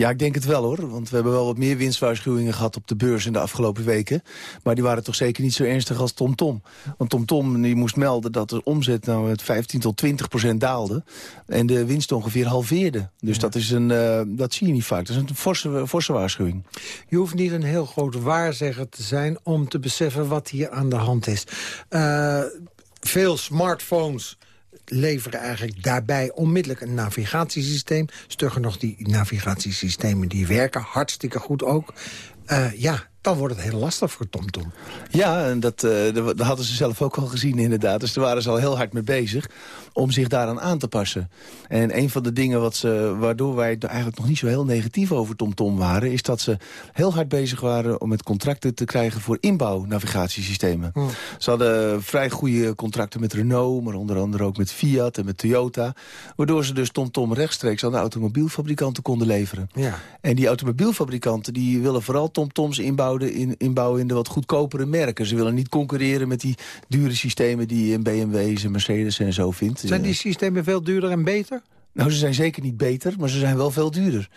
Ja, ik denk het wel hoor. Want we hebben wel wat meer winstwaarschuwingen gehad op de beurs in de afgelopen weken. Maar die waren toch zeker niet zo ernstig als TomTom. Tom. Want TomTom Tom, die moest melden dat de omzet nou met 15 tot 20 procent daalde. En de winst ongeveer halveerde. Dus dat, is een, uh, dat zie je niet vaak. Dat is een forse, forse waarschuwing. Je hoeft niet een heel groot waarzegger te zijn om te beseffen wat hier aan de hand is. Uh, veel smartphones leveren eigenlijk daarbij onmiddellijk een navigatiesysteem. Stugger nog, die navigatiesystemen die werken hartstikke goed ook. Uh, ja, dan wordt het heel lastig voor TomTom. Ja, en dat, uh, dat hadden ze zelf ook al gezien inderdaad. Dus daar waren ze al heel hard mee bezig om zich daaraan aan te passen. En een van de dingen wat ze, waardoor wij eigenlijk nog niet zo heel negatief over TomTom waren... is dat ze heel hard bezig waren om met contracten te krijgen voor inbouw-navigatiesystemen. Hmm. Ze hadden vrij goede contracten met Renault, maar onder andere ook met Fiat en met Toyota. Waardoor ze dus TomTom rechtstreeks aan de automobielfabrikanten konden leveren. Ja. En die automobielfabrikanten die willen vooral TomToms inbouwen in, inbouwen in de wat goedkopere merken. Ze willen niet concurreren met die dure systemen die je in BMW's en Mercedes en zo vindt. Zijn die systemen veel duurder en beter? Nou, ze zijn zeker niet beter, maar ze zijn wel veel duurder.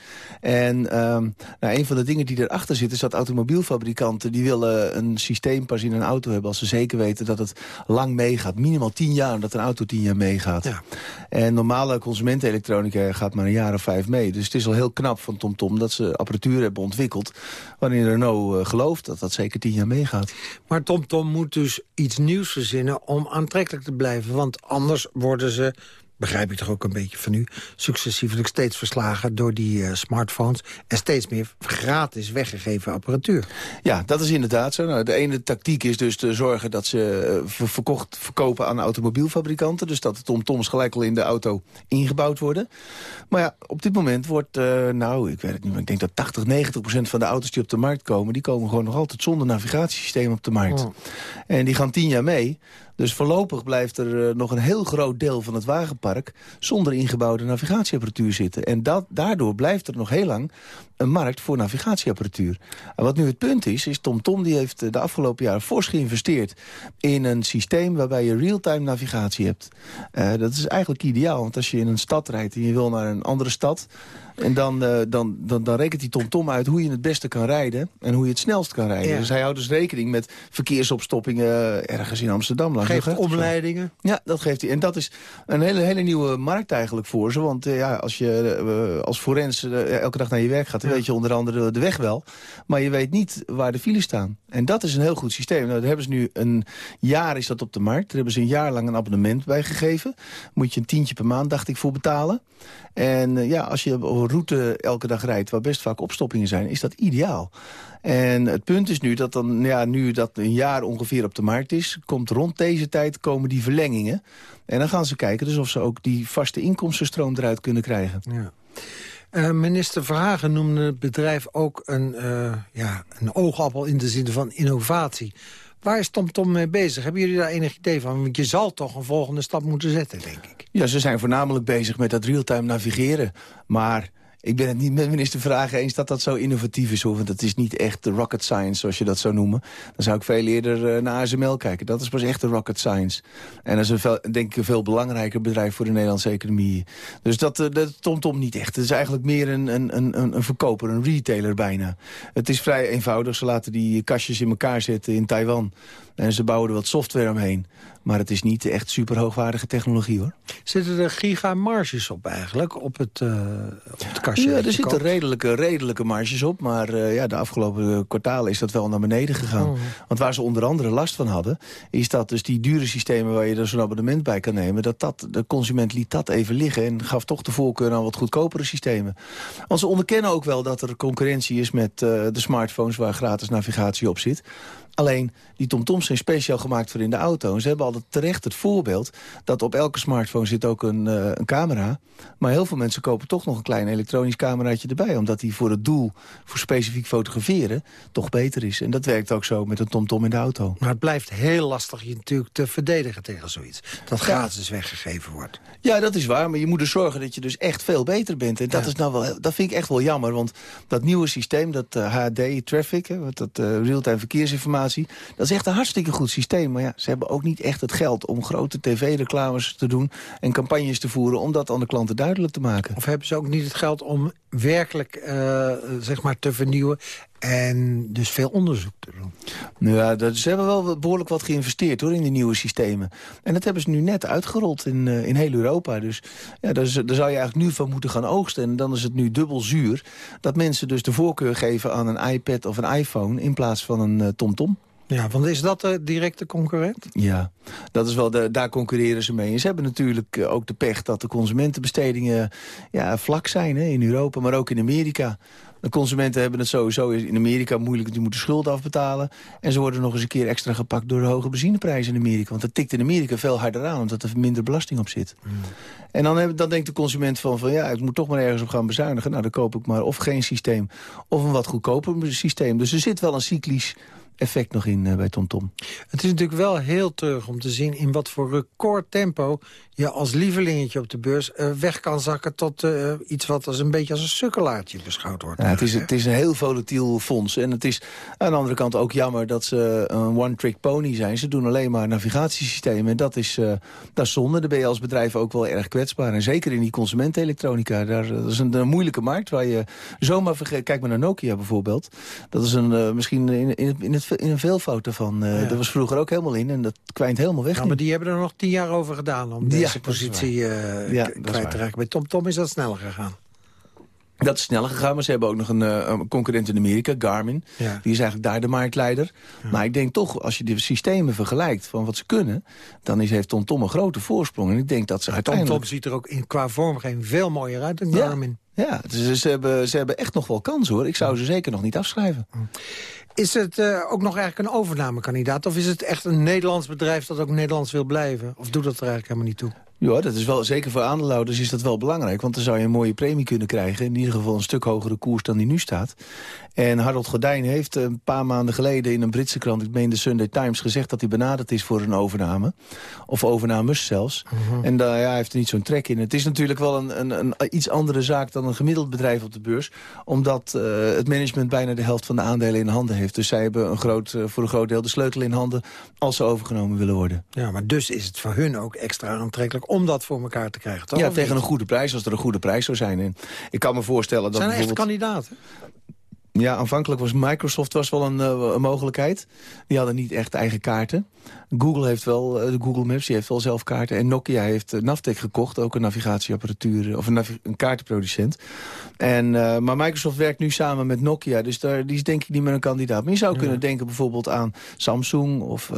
En um, nou, een van de dingen die erachter zit... is dat automobielfabrikanten die willen een systeem pas in een auto hebben... als ze zeker weten dat het lang meegaat. Minimaal tien jaar, omdat een auto tien jaar meegaat. Ja. En normale consumentenelektronica gaat maar een jaar of vijf mee. Dus het is al heel knap van TomTom -Tom dat ze apparatuur hebben ontwikkeld... waarin Renault uh, gelooft dat dat zeker tien jaar meegaat. Maar TomTom -Tom moet dus iets nieuws verzinnen om aantrekkelijk te blijven. Want anders worden ze begrijp ik toch ook een beetje van u... successievelijk steeds verslagen door die uh, smartphones... en steeds meer gratis weggegeven apparatuur. Ja, dat is inderdaad zo. Nou, de ene tactiek is dus te zorgen dat ze uh, verkocht, verkopen aan automobielfabrikanten. Dus dat de TomToms gelijk al in de auto ingebouwd worden. Maar ja, op dit moment wordt, uh, nou, ik weet het niet... maar ik denk dat 80, 90 procent van de auto's die op de markt komen... die komen gewoon nog altijd zonder navigatiesysteem op de markt. Oh. En die gaan tien jaar mee... Dus voorlopig blijft er uh, nog een heel groot deel van het wagenpark... zonder ingebouwde navigatieapparatuur zitten. En dat, daardoor blijft er nog heel lang een markt voor navigatieapparatuur. En wat nu het punt is, is TomTom Tom die heeft eh, de afgelopen jaren fors geïnvesteerd... in een systeem waarbij je real-time navigatie hebt. Uh, dat is eigenlijk ideaal, want als je in een stad rijdt... en je wil naar een andere stad... En dan, uh, dan, dan, dan rekent die TomTom uit hoe je het beste kan rijden... en hoe je het snelst kan rijden. Dus hij houdt dus rekening met verkeersopstoppingen ergens in Amsterdam. Geeft omleidingen? Ja, dat geeft hij. En dat is een hele, hele nieuwe markt eigenlijk voor ze. Want uh, ja, als je uh, als forens elke dag naar je werk gaat... dan ja. Weet je onder andere de weg wel. Maar je weet niet waar de files staan. En dat is een heel goed systeem. Nou, daar hebben ze nu een jaar is dat op de markt. Daar hebben ze een jaar lang een abonnement bij gegeven. Moet je een tientje per maand, dacht ik, voor betalen. En uh, ja, als je op een route elke dag rijdt... waar best vaak opstoppingen zijn, is dat ideaal. En het punt is nu dat dan, ja, nu dat een jaar ongeveer op de markt is... komt rond deze tijd komen die verlengingen. En dan gaan ze kijken dus of ze ook die vaste inkomstenstroom eruit kunnen krijgen. Ja. Uh, minister Verhagen noemde het bedrijf ook een, uh, ja, een oogappel in de zin van innovatie. Waar is TomTom Tom mee bezig? Hebben jullie daar enig idee van? Want je zal toch een volgende stap moeten zetten, denk ik. Ja, ze zijn voornamelijk bezig met dat real-time navigeren. Maar ik ben het niet met minister Vragen eens dat dat zo innovatief is. Hoor, want dat is niet echt de rocket science, zoals je dat zou noemen. Dan zou ik veel eerder uh, naar ASML kijken. Dat is pas echt de rocket science. En dat is een veel, denk ik een veel belangrijker bedrijf voor de Nederlandse economie. Dus dat, uh, dat TomTom niet echt. Het is eigenlijk meer een, een, een, een verkoper, een retailer bijna. Het is vrij eenvoudig. Ze laten die kastjes in elkaar zetten in Taiwan. En ze bouwen er wat software omheen. Maar het is niet echt super hoogwaardige technologie, hoor. Zitten er gigamarges op eigenlijk, op het, uh, op het kastje? Ja, er zitten redelijke, redelijke marges op. Maar uh, ja, de afgelopen kwartalen is dat wel naar beneden gegaan. Oh. Want waar ze onder andere last van hadden... is dat dus die dure systemen waar je er zo'n abonnement bij kan nemen... dat, dat de consument liet dat even liggen... en gaf toch de voorkeur aan wat goedkopere systemen. Want ze onderkennen ook wel dat er concurrentie is met uh, de smartphones... waar gratis navigatie op zit. Alleen, die TomToms zijn speciaal gemaakt voor in de auto. En ze hebben altijd terecht het voorbeeld dat op elke smartphone zit ook een, uh, een camera. Maar heel veel mensen kopen toch nog een klein elektronisch cameraatje erbij. Omdat die voor het doel, voor specifiek fotograferen, toch beter is. En dat werkt ook zo met een TomTom in de auto. Maar het blijft heel lastig je natuurlijk te verdedigen tegen zoiets. Dat gratis ja. weggegeven wordt. Ja, dat is waar. Maar je moet er zorgen dat je dus echt veel beter bent. En dat, ja. is nou wel, dat vind ik echt wel jammer. Want dat nieuwe systeem, dat uh, HD Traffic, hè, dat uh, real-time verkeersinformatie... dat is echt een hartstikke goed systeem. Maar ja, ze hebben ook niet echt het geld om grote tv-reclames te doen... en campagnes te voeren om dat aan de klanten duidelijk te maken. Of hebben ze ook niet het geld om werkelijk uh, zeg maar te vernieuwen... en dus veel onderzoek te doen? Ja, dat, ze hebben wel behoorlijk wat geïnvesteerd hoor, in die nieuwe systemen. En dat hebben ze nu net uitgerold in, uh, in heel Europa. Dus ja, daar, daar zou je eigenlijk nu van moeten gaan oogsten. En dan is het nu dubbel zuur dat mensen dus de voorkeur geven aan een iPad of een iPhone... in plaats van een uh, TomTom. Ja, want is dat de directe concurrent? Ja, dat is wel de, daar concurreren ze mee. En ze hebben natuurlijk eh, ook de pech dat de consumentenbestedingen ja, vlak zijn hè, in Europa, maar ook in Amerika. De consumenten hebben het sowieso in Amerika moeilijk. Die moeten schulden afbetalen. En ze worden nog eens een keer extra gepakt door de hoge benzineprijzen in Amerika. Want dat tikt in Amerika veel harder aan, omdat er minder belasting op zit. Hmm. En dan, heb, dan denkt de consument van, van ja, ik moet toch maar ergens op gaan bezuinigen. Nou, dan koop ik maar of geen systeem of een wat goedkoper systeem. Dus er zit wel een cyclisch effect nog in uh, bij TomTom. Het is natuurlijk wel heel terug om te zien in wat voor recordtempo je als lievelingetje op de beurs uh, weg kan zakken tot uh, iets wat als een beetje als een sukkelaartje beschouwd wordt. Ja, het, is, het is een heel volatiel fonds. En het is aan de andere kant ook jammer dat ze een one-trick pony zijn. Ze doen alleen maar navigatiesystemen. En dat is, uh, dat is zonde. Daar ben je als bedrijf ook wel erg kwetsbaar. En zeker in die consumentenelektronica. Daar, dat is een, een moeilijke markt waar je zomaar vergeet. Kijk maar naar Nokia bijvoorbeeld. Dat is een, misschien in, in, in, het, in een veelvoud ervan. Ja. Dat was vroeger ook helemaal in. En dat kwijnt helemaal weg. Ja, maar die hebben er nog tien jaar over gedaan om deze positie uh, ja, kwijt te raken. Bij TomTom is dat sneller gegaan. Dat is sneller gegaan, maar ze hebben ook nog een, uh, een concurrent in Amerika, Garmin. Ja. Die is eigenlijk daar de marktleider. Ja. Maar ik denk toch, als je de systemen vergelijkt van wat ze kunnen... dan is, heeft TomTom een grote voorsprong. En ik denk dat ze ja, uiteindelijk... TomTom ziet er ook in, qua vormgeving veel mooier uit dan Garmin. Ja, dus ze, hebben, ze hebben echt nog wel kans hoor. Ik zou ze zeker nog niet afschrijven. Is het uh, ook nog eigenlijk een overnamekandidaat? Of is het echt een Nederlands bedrijf dat ook Nederlands wil blijven? Of doet dat er eigenlijk helemaal niet toe? Ja, dat is wel, zeker voor aandeelhouders is dat wel belangrijk. Want dan zou je een mooie premie kunnen krijgen. In ieder geval een stuk hogere koers dan die nu staat. En Harold Gordijn heeft een paar maanden geleden in een Britse krant... ik meen de Sunday Times, gezegd dat hij benaderd is voor een overname. Of overnames zelfs. Uh -huh. En daar ja, hij heeft er niet zo'n trek in. Het is natuurlijk wel een, een, een, iets andere zaak dan een gemiddeld bedrijf op de beurs. Omdat uh, het management bijna de helft van de aandelen in handen heeft. Dus zij hebben een groot, uh, voor een groot deel de sleutel in handen... als ze overgenomen willen worden. Ja, maar dus is het voor hun ook extra aantrekkelijk om dat voor elkaar te krijgen, toch? Ja, tegen een goede prijs, als er een goede prijs zou zijn. En ik kan me voorstellen dat Zijn er bijvoorbeeld... echt kandidaten? Ja, aanvankelijk was Microsoft was wel een, uh, een mogelijkheid. Die hadden niet echt eigen kaarten. Google heeft wel, uh, de Google Maps, die heeft wel zelf kaarten. En Nokia heeft uh, Navtec gekocht, ook een navigatieapparatuur, of een, navi een kaartenproducent. En, maar Microsoft werkt nu samen met Nokia, dus daar, die is denk ik niet meer een kandidaat. Maar je zou ja. kunnen denken bijvoorbeeld aan Samsung of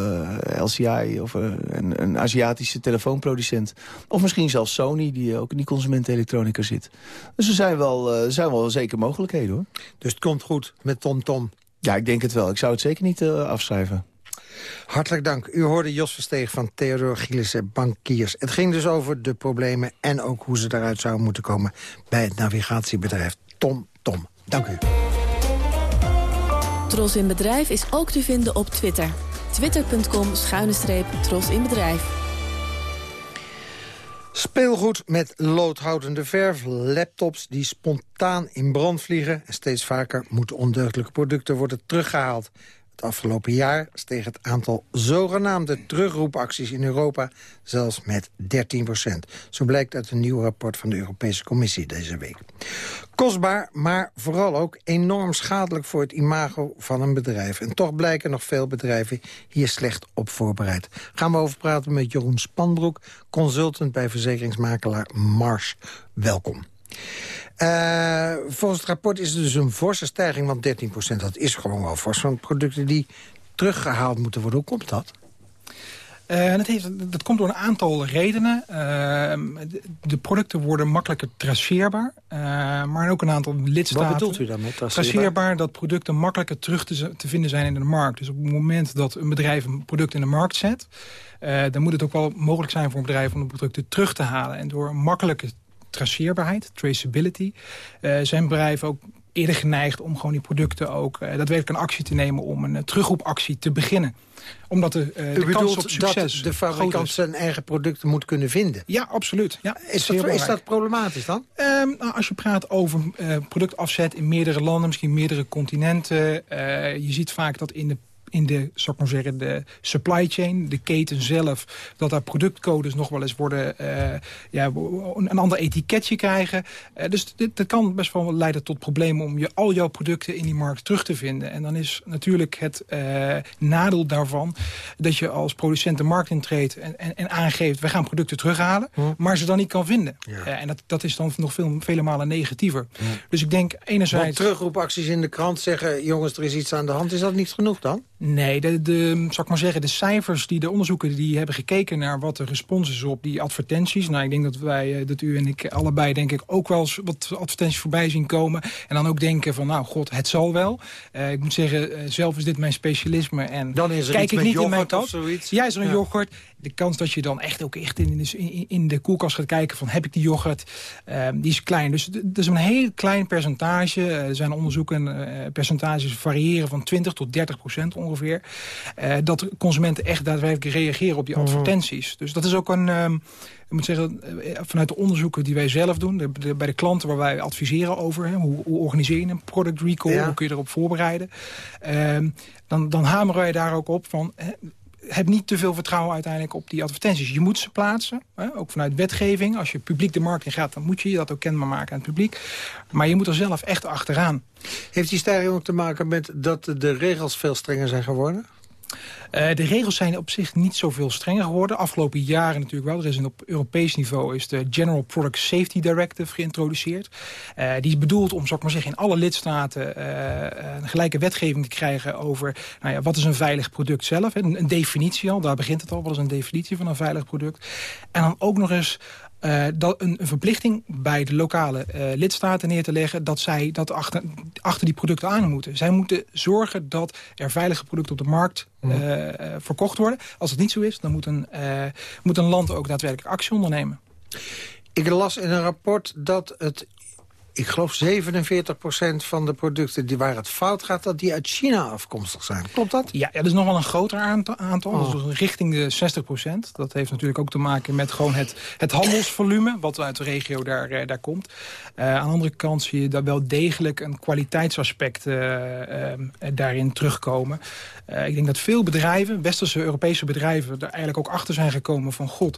LCI of een, een Aziatische telefoonproducent. Of misschien zelfs Sony, die ook in die consumentenelektronica zit. Dus er zijn wel, er zijn wel zeker mogelijkheden hoor. Dus het komt goed met TomTom. Tom. Ja, ik denk het wel. Ik zou het zeker niet uh, afschrijven. Hartelijk dank. U hoorde Jos Versteeg van Theodor Gielissen Bankiers. Het ging dus over de problemen en ook hoe ze daaruit zouden moeten komen... bij het navigatiebedrijf TomTom. Tom. Dank u. Tros in Bedrijf is ook te vinden op Twitter. Twitter.com schuine streep Tros in Bedrijf. Speelgoed met loodhoudende verf, laptops die spontaan in brand vliegen... en steeds vaker moeten ondeugdelijke producten worden teruggehaald. Het afgelopen jaar steeg het aantal zogenaamde terugroepacties in Europa zelfs met 13% Zo blijkt uit een nieuw rapport van de Europese Commissie deze week. Kostbaar, maar vooral ook enorm schadelijk voor het imago van een bedrijf. En toch blijken nog veel bedrijven hier slecht op voorbereid. Gaan we over praten met Jeroen Spanbroek, consultant bij verzekeringsmakelaar Mars. Welkom. Uh, volgens het rapport is er dus een forse stijging van 13% Dat is gewoon wel fors van producten die teruggehaald moeten worden. Hoe komt dat? Uh, dat, heeft, dat, komt door een aantal redenen. Uh, de, de, producten worden makkelijker traceerbaar. Uh, maar ook een aantal lidstaten... Wat bedoelt u daarmee, traceerbaar? Traceerbaar dat producten makkelijker terug te, te, vinden zijn in de markt. Dus op het moment dat een bedrijf een product in de markt zet... dan moet het ook wel mogelijk zijn voor een bedrijf om de producten terug te halen. En door makkelijke traceerbaarheid, traceability... zijn bedrijven ook eerder geneigd om gewoon die producten ook uh, daadwerkelijk een actie te nemen om een uh, terugroepactie te beginnen. Omdat de, uh, de kans op succes dat de fabrikant zijn eigen producten moet kunnen vinden? Ja, absoluut. Ja, is, dat, is dat problematisch dan? Um, nou, als je praat over productafzet in meerdere landen, misschien meerdere continenten. je ziet vaak dat in de in de, zal ik maar zeggen, de supply chain, de keten zelf... dat daar productcodes nog wel eens worden, uh, ja, een ander etiketje krijgen. Uh, dus dit, dat kan best wel leiden tot problemen om je, al jouw producten in die markt terug te vinden. En dan is natuurlijk het uh, nadeel daarvan dat je als producent de markt intreedt en, en, en aangeeft... we gaan producten terughalen, hm. maar ze dan niet kan vinden. Ja. en dat, dat is dan nog veel, vele malen negatiever. Hm. Dus ik denk enerzijds... Want terugroepacties in de krant zeggen... jongens, er is iets aan de hand. Is dat niet genoeg dan? Nee, de, de, zal ik maar zeggen, de cijfers die de onderzoeken die hebben gekeken naar wat de respons is op die advertenties. Nou, ik denk dat wij, eh, dat u en ik allebei denk ik ook wel eens wat advertenties voorbij zien komen. En dan ook denken van, nou god, het zal wel. Uh, ik moet zeggen, uh, zelf is dit mijn specialisme. En dan is er kijk ik niet in mijn of zoiets. Ja, zo'n ja. yoghurt. De kans dat je dan echt ook echt in de, in, in de koelkast gaat kijken van, heb ik die yoghurt? Uh, die is klein. Dus het is een heel klein percentage. er zijn onderzoeken, percentages variëren van 20 tot 30 procent ongeveer. Uh, dat consumenten echt daadwerkelijk reageren op die advertenties. Mm. Dus dat is ook een... Um, ik moet zeggen, vanuit de onderzoeken die wij zelf doen... De, de, bij de klanten waar wij adviseren over... Hè, hoe, hoe, organiseer je een product recall, ja. hoe kun je erop voorbereiden... Um, dan, dan hameren wij daar ook op van... Hè, heb niet te veel vertrouwen uiteindelijk op die advertenties. Je moet ze plaatsen, hè? ook vanuit wetgeving. Als je publiek de markt in gaat, dan moet je je dat ook kenbaar maken aan het publiek. Maar je moet er zelf echt achteraan. Heeft die stijging ook te maken met dat de regels veel strenger zijn geworden? Uh, de regels zijn op zich niet zoveel strenger geworden. Afgelopen jaren natuurlijk wel. Er is een op Europees niveau is de General Product Safety Directive geïntroduceerd. Uh, die is bedoeld om, zou ik maar zeggen, in alle lidstaten uh, een gelijke wetgeving te krijgen over nou ja, wat is een veilig product zelf. Een, een definitie al, daar begint het al. Wat is een definitie van een veilig product? En dan ook nog eens uh, dat een, een, verplichting bij de lokale uh, lidstaten neer te leggen... dat zij dat achter, achter die producten aan moeten. Zij moeten zorgen dat er veilige producten op de markt uh, verkocht worden. Als het niet zo is, dan moet een, moet een land ook daadwerkelijk actie ondernemen. Ik las in een rapport dat het ik geloof 47% van de producten die waar het fout gaat... dat die uit China afkomstig zijn. Klopt dat? Ja, dat is nog wel een groter aantal. aantal oh. dus richting de 60%. Dat heeft natuurlijk ook te maken met gewoon het, het handelsvolume... wat uit de regio daar, uh, daar komt. Uh, aan de andere kant zie je daar wel degelijk een kwaliteitsaspect uh, daarin terugkomen. ik denk dat veel bedrijven, westerse Europese bedrijven... er eigenlijk ook achter zijn gekomen van... god,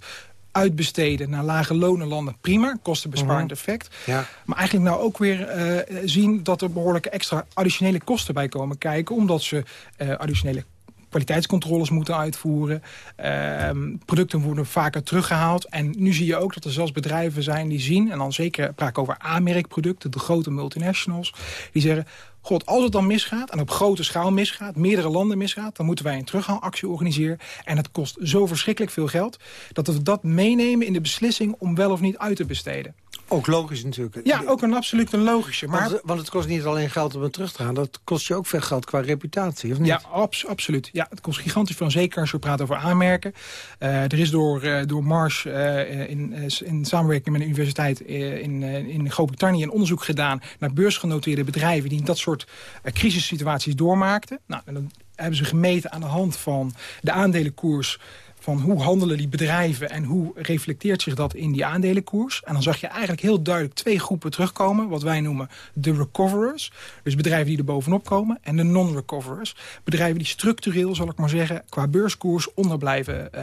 uitbesteden naar lage lonenlanden, prima. Kostenbesparend effect. Ja. Maar eigenlijk nou ook weer uh, zien dat er behoorlijke extra additionele kosten bij komen kijken. Omdat ze uh, additionele kwaliteitscontroles moeten uitvoeren. Uh, producten worden vaker teruggehaald. En nu zie je ook dat er zelfs bedrijven zijn die zien... en dan zeker praat ik over aanmerkproducten, de grote multinationals... die zeggen, God, als het dan misgaat, en op grote schaal misgaat... meerdere landen misgaat, dan moeten wij een terughaalactie organiseren. En het kost zo verschrikkelijk veel geld... dat we dat meenemen in de beslissing om wel of niet uit te besteden. Ook logisch natuurlijk. Ja, ook een absoluut een logische. Maar... Want, want, het kost niet alleen geld om het terug te gaan. Dat kost je ook veel geld qua reputatie, of niet? Ja, abs absoluut. Ja, het kost gigantisch veel. Zeker als we praten over aanmerken. Uh, er is door, uh, door Mars uh, in, in samenwerking met een universiteit in, in Groot-Brittannië... een onderzoek gedaan naar beursgenoteerde bedrijven... die in dat soort crisissituaties doormaakten. Nou, en dan hebben ze gemeten aan de hand van de aandelenkoers van hoe handelen die bedrijven en hoe reflecteert zich dat in die aandelenkoers. En dan zag je eigenlijk heel duidelijk twee groepen terugkomen, wat wij noemen de recoverers. Dus bedrijven die er bovenop komen en de non-recoverers. Bedrijven die structureel, zal ik maar zeggen, qua beurskoers onder blijven uh,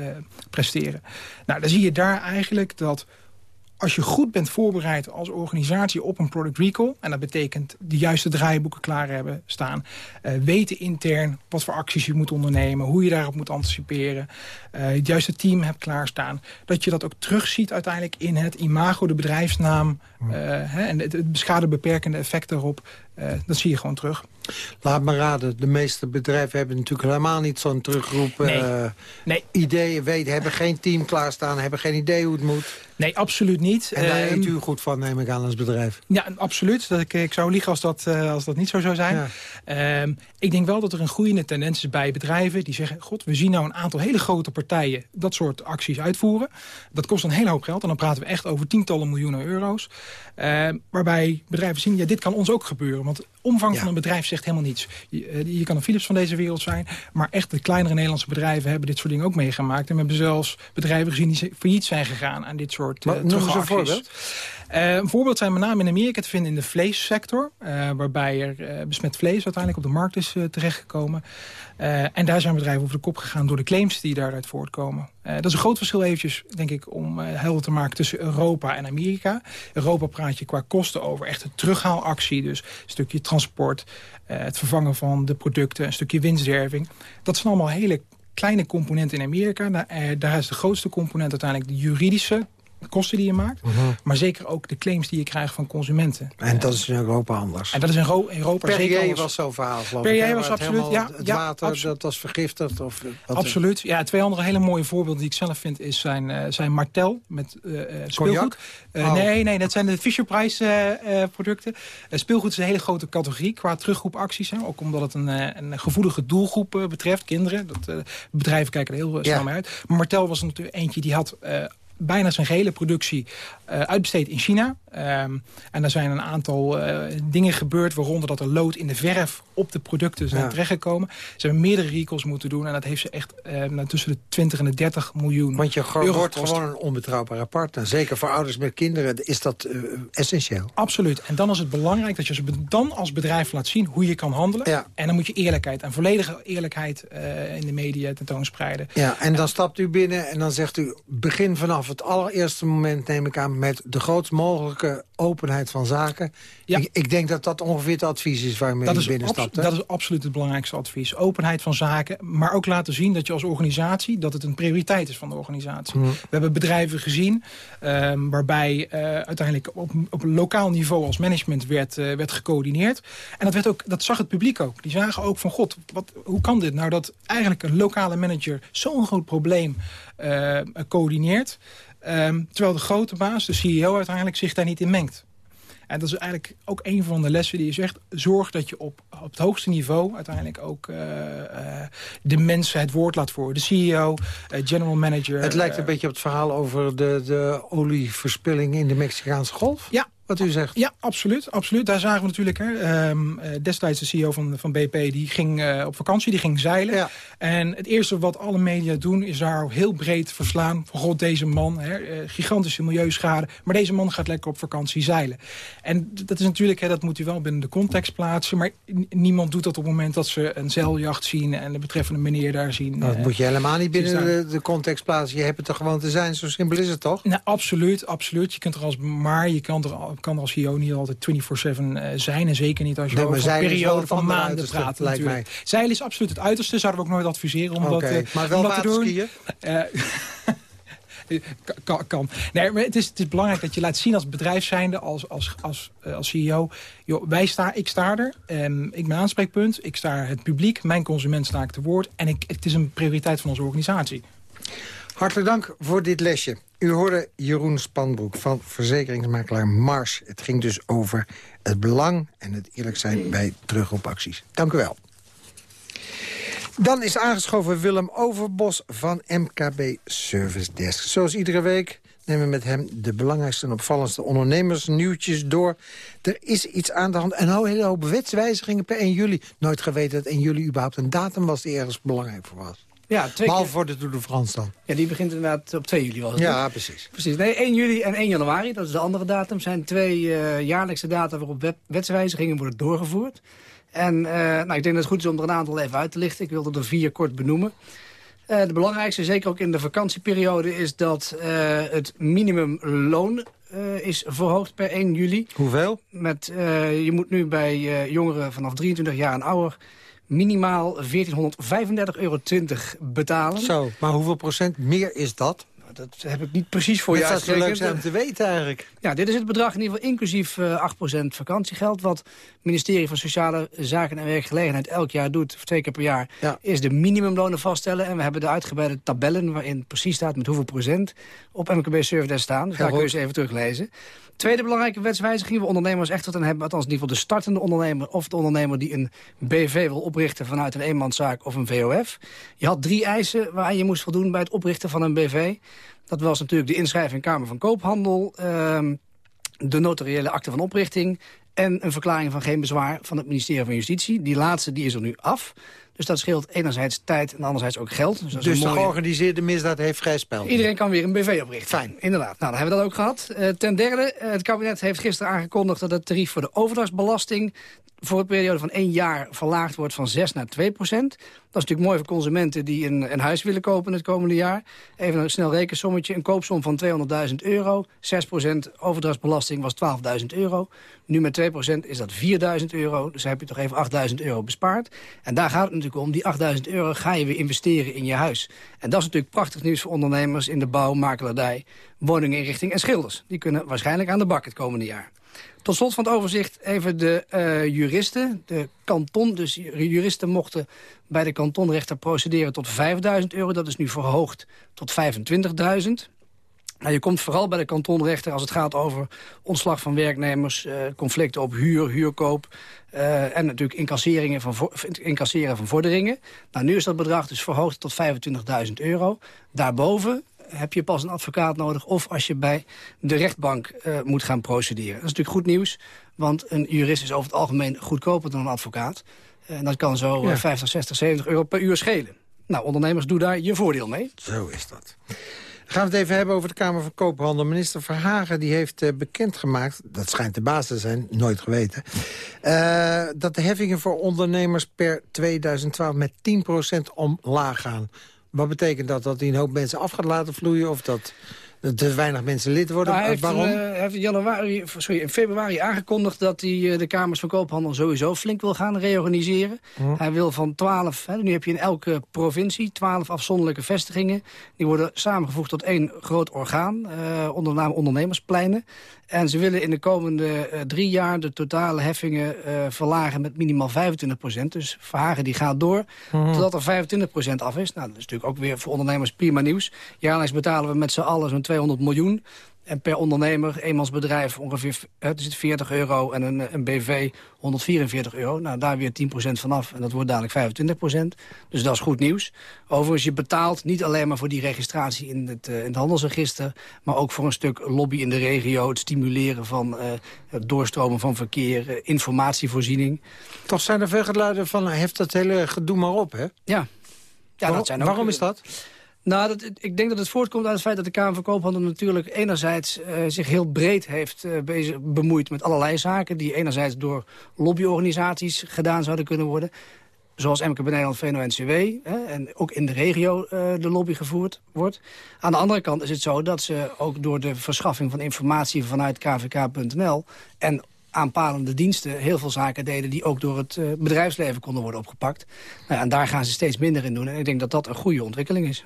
uh, presteren. Nou, dan zie je daar eigenlijk dat als je goed bent voorbereid als organisatie op een product recall... en dat betekent de juiste draaiboeken klaar hebben staan... Uh, weten intern wat voor acties je moet ondernemen... hoe je daarop moet anticiperen... Uh, het juiste team hebt klaarstaan... dat je dat ook terugziet uiteindelijk in het imago, de bedrijfsnaam... Uh, hè, en het, het beperkende effect daarop... dat zie je gewoon terug. Laat maar raden, de meeste bedrijven hebben natuurlijk helemaal niet zo'n terugroep. Nee. nee. Ideeën, weten, hebben geen team klaarstaan, hebben geen idee hoe het moet. Nee, absoluut niet. En daar eet u goed van, neem ik aan, als bedrijf. Ja, absoluut. Dat ik, ik zou liegen als dat, uh, als dat niet zo zou zijn. Ja. Um, ik denk wel dat er een groeiende tendens is bij bedrijven die zeggen... god, we zien nou een aantal hele grote partijen dat soort acties uitvoeren. Dat kost een hele hoop geld en dan praten we echt over tientallen miljoenen euro's. Uh, waarbij bedrijven zien, ja, dit kan ons ook gebeuren. Want omvang ja. van een bedrijf zegt helemaal niets. Je, je, kan een Philips van deze wereld zijn... maar echt de kleinere Nederlandse bedrijven hebben dit soort dingen ook meegemaakt. En we hebben zelfs bedrijven gezien die failliet zijn gegaan aan dit soort uh, Noem eens een voorbeeld. Uh, een voorbeeld zijn met name in Amerika te vinden in de vleessector. Uh, waarbij er besmet vlees uiteindelijk op de markt is terechtgekomen. en daar zijn bedrijven over de kop gegaan door de claims die daaruit voortkomen. dat is een groot verschil eventjes, denk ik, om helder te maken tussen Europa en Amerika. Europa praat je qua kosten over echt een terughaalactie. Dus een stukje transport, het vervangen van de producten, een stukje winstderving. Dat zijn allemaal hele kleine componenten in Amerika. Daar, daar is de grootste component uiteindelijk de juridische kosten die je maakt. Mhm. Maar zeker ook de claims die je krijgt van consumenten. En dat is in Europa anders. En dat is in Ro- Europa zeker Perrier anders. was zo'n verhaal, geloof ik. hè, was het absoluut, helemaal- ja, Het ja, water, dat was vergiftigd. Of, wat- Absoluut. Ja, twee andere hele mooie voorbeelden die ik zelf vind... is zijn, eh, zijn Martel met eh, eh, speelgoed. Eh, Oh. Nee, nee, dat zijn de Fisher-Price eh, eh, producten. Eh, speelgoed is een hele grote categorie qua terugroepacties. Hè. Ook omdat het een, eh, een gevoelige doelgroep eh, betreft, kinderen. Dat, eh, bedrijven kijken er heel snel Ja. mee uit. Maar Martel was er natuurlijk eentje die had... bijna zijn gehele productie uitbesteed in China. Ehm, en er zijn een aantal eh, dingen gebeurd... waaronder dat er lood in de verf op de producten zijn Ja. terechtgekomen. Ze hebben meerdere recalls moeten doen. En dat heeft ze echt eh, nou, tussen de 20 en de 30 miljoen Want je euro wordt gekost. gewoon een onbetrouwbare partner. Zeker voor ouders met kinderen is dat eh, essentieel. Absoluut. En dan is het belangrijk dat je ze dan als bedrijf laat zien hoe je kan handelen. En dan moet je eerlijkheid en volledige eerlijkheid eh, in de media tentoonspreiden. Ja, en dan stapt u binnen en dan zegt u... begin vanaf het allereerste moment, neem ik aan... met de grootst mogelijke openheid van zaken. Ik, ik denk dat dat ongeveer het advies is waarmee Dat is, binnenstapt. hè? dat is absoluut het belangrijkste advies. Openheid van zaken, maar ook laten zien dat je als organisatie... dat het een prioriteit is van de organisatie. Hmm. We hebben bedrijven gezien ehm, waarbij eh, uiteindelijk op, op lokaal niveau als management werd, eh, werd gecoördineerd. En dat, werd ook, dat zag het publiek ook. Die zagen ook van, god, wat, hoe kan dit nou dat eigenlijk een lokale manager zo'n groot probleem eh, coördineert... ehm, terwijl de grote baas, de CEO uiteindelijk, zich daar niet in mengt. En dat is eigenlijk ook een van de lessen die je zegt. Zorg dat je op, op het hoogste niveau uiteindelijk ook eh, eh, de mensen het woord laat voeren. De CEO, eh, general manager. Het lijkt een beetje op het verhaal over de, de olieverspilling in de Mexicaanse golf. Ja. Wat u zegt. Ja, absoluut. absoluut. Daar zagen we natuurlijk... Hè, ehm, eh, destijds de CEO van, van BP die ging eh, op vakantie, die ging zeilen. En het eerste wat alle media doen is daar heel breed verslaan. Van god, deze man, hè, eh, gigantische milieuschade. Maar deze man gaat lekker op vakantie zeilen. En dat is natuurlijk, hè, dat moet u wel binnen de context plaatsen. Maar niemand doet dat op het moment dat ze een zeiljacht zien... en de betreffende meneer daar zien. Nou, dat moet je helemaal niet binnen de, de context plaatsen. Je hebt het er gewoon te zijn. Zo simpel is het toch? Nou, absoluut, absoluut. Je kunt er als, maar je kan er, al- kan als CEO niet altijd 24-7 eh, zijn. En zeker niet als je Nee, over een periode van maanden praat. lijkt natuurlijk. Zeilen is absoluut het uiterste. Zouden we ook nooit adviseren om dat, eh, maar wel om dat te doen. Eh, kan, kan. Nee, maar het is, het is belangrijk dat je laat zien als bedrijf zijnde, als, als, als, als CEO. Joh, wij sta, ik sta er, ehm, ik ben aanspreekpunt, ik sta het publiek, mijn consument sta ik te woord. En ik, het is een prioriteit van onze organisatie. Hartelijk dank voor dit lesje. U hoorde Jeroen Spanbroek van verzekeringsmakelaar Mars. Het ging dus over het belang en het eerlijk zijn bij terugroepacties. Dank u wel. Dan is aangeschoven Willem Overbos van MKB Service Desk. Zoals iedere week nemen we met hem de belangrijkste en opvallendste ondernemersnieuwtjes door. Er is iets aan de hand. En een hele hoop wetswijzigingen per 1 juli. Nooit geweten dat 1 juli überhaupt een datum was die ergens belangrijk voor was. Ja, twee Behalve keer- voor de Tour de France dan. Ja, die begint inderdaad op 2 juli. Was het, Ja, precies. Precies. Nee, 1 juli en 1 januari, dat is de andere datum, zijn twee eh, jaarlijkse data waarop wet- wetswijzigingen worden doorgevoerd. En eh, nou, ik denk dat het goed is om er een aantal even uit te lichten. Ik wilde er vier kort benoemen. Eh, de belangrijkste, zeker ook in de vakantieperiode, is dat het minimumloon eh, is verhoogd per 1 juli. Hoeveel? Met, eh, je moet nu bij eh, jongeren vanaf 23 jaar en ouder minimaal 1435,20 euro betalen. Zo, maar hoeveel procent meer is dat? Dat heb ik niet precies voor Dat je zou zo leuk uitgerekend. zijn om te weten eigenlijk. Ja, dit is het bedrag in ieder geval inclusief eh 8% vakantiegeld. Wat het ministerie van Sociale Zaken en Werkgelegenheid elk jaar doet, of twee keer per jaar, is de minimumlonen vaststellen. En we hebben de uitgebreide tabellen waarin precies staat met hoeveel procent op MKB Service staan. Dus Heel daar kun je eens even teruglezen. Tweede belangrijke wetswijziging waar ondernemers echt wat aan hebben. Althans in ieder geval de startende ondernemer of de ondernemer die een BV wil oprichten vanuit een eenmanszaak of een VOF. Je had drie eisen waar je moest voldoen bij het oprichten van een BV. Dat was natuurlijk de inschrijving Kamer van Koophandel, ehm, de notariële akte van oprichting en een verklaring van geen bezwaar van het ministerie van Justitie. Die laatste die is er nu af. Dus dat scheelt enerzijds tijd en anderzijds ook geld. Dus, Dus de georganiseerde misdaad heeft vrij spel. Iedereen kan weer een BV oprichten. Fijn. Inderdaad. Nou, dan hebben we dat ook gehad. Eh, ten derde, eh, het kabinet heeft gisteren aangekondigd... dat het tarief voor de overdrachtsbelasting... voor een periode van één jaar verlaagd wordt van 6 naar 2 procent. Dat is natuurlijk mooi voor consumenten die een, een huis willen kopen het komende jaar. Even een snel rekensommetje. Een koopsom van 200.000 euro. 6 procent overdrachtsbelasting was 12.000 euro. Nu met 2 procent is dat 4.000 euro. Dus heb je toch even 8.000 euro bespaard. En daar gaat het natuurlijk risico. Die 8000 euro ga je weer investeren in je huis. En dat is natuurlijk prachtig nieuws voor ondernemers in de bouw, makelaardij, woninginrichting en schilders. Die kunnen waarschijnlijk aan de bak het komende jaar. Tot slot van het overzicht even de uh, juristen. De kanton, dus juristen mochten bij de kantonrechter procederen tot 5000 euro. Dat is nu verhoogd tot 25.000. Nou, je komt vooral bij de kantonrechter als het gaat over ontslag van werknemers... Uh, conflicten op huur, huurkoop uh, en natuurlijk incasseringen van incasseren van vorderingen. Nou, nu is dat bedrag dus verhoogd tot 25.000 euro. Daarboven heb je pas een advocaat nodig... of als je bij de rechtbank uh, moet gaan procederen. Dat is natuurlijk goed nieuws, want een jurist is over het algemeen goedkoper dan een advocaat. En dat kan zo ja. 50, 60, 70 euro per uur schelen. Nou, ondernemers, doe daar je voordeel mee. Zo is dat. Gaan we het even hebben over de Kamer van Koophandel. Minister Verhagen die heeft uh, bekendgemaakt, dat schijnt de baas te zijn, nooit geweten... Uh, dat de heffingen voor ondernemers per 2012 met 10% omlaag gaan. Wat betekent dat? Dat hij een hoop mensen af gaat laten vloeien? Of dat te weinig mensen lid worden? Nou, hij heeft, Waarom? Uh, heeft in, januari, sorry, in februari aangekondigd dat hij uh, de Kamers van Koophandel sowieso flink wil gaan reorganiseren. Hm. Hij wil van 12, hè, nu heb je in elke provincie 12 afzonderlijke vestigingen. Die worden samengevoegd tot één groot orgaan, uh, onder de naam ondernemerspleinen. En ze willen in de komende uh, drie jaar de totale heffingen uh, verlagen met minimaal 25 procent. Dus Verhagen die gaat door mm. totdat er 25 procent af is. Nou, dat is natuurlijk ook weer voor ondernemers prima nieuws. Jaarlijks betalen we met z'n allen zo'n 200 miljoen. En per ondernemer, eenmansbedrijf, ongeveer er zit 40 euro en een, een BV 144 euro. Nou, daar weer 10% vanaf en dat wordt dadelijk 25%. Dus dat is goed nieuws. Overigens, je betaalt niet alleen maar voor die registratie in het, uh, in het handelsregister... maar ook voor een stuk lobby in de regio, het stimuleren van uh, het doorstromen van verkeer... Uh, informatievoorziening. Toch zijn er veel geluiden van, heft dat hele gedoe maar op, hè? Ja. ja Waar, dat zijn ook, waarom is dat? Nou, dat, ik denk dat het voortkomt uit het feit dat de Kamer van Koophandel natuurlijk enerzijds uh, zich heel breed heeft uh, bezig, bemoeid met allerlei zaken. Die enerzijds door lobbyorganisaties gedaan zouden kunnen worden. Zoals MKB Nederland, VNO-NCW. En ook in de regio uh, de lobby gevoerd wordt. Aan de andere kant is het zo dat ze ook door de verschaffing van informatie vanuit kvk.nl... en aanpalende diensten heel veel zaken deden... die ook door het bedrijfsleven konden worden opgepakt. Nou, en daar gaan ze steeds minder in doen. En ik denk dat dat een goede ontwikkeling is.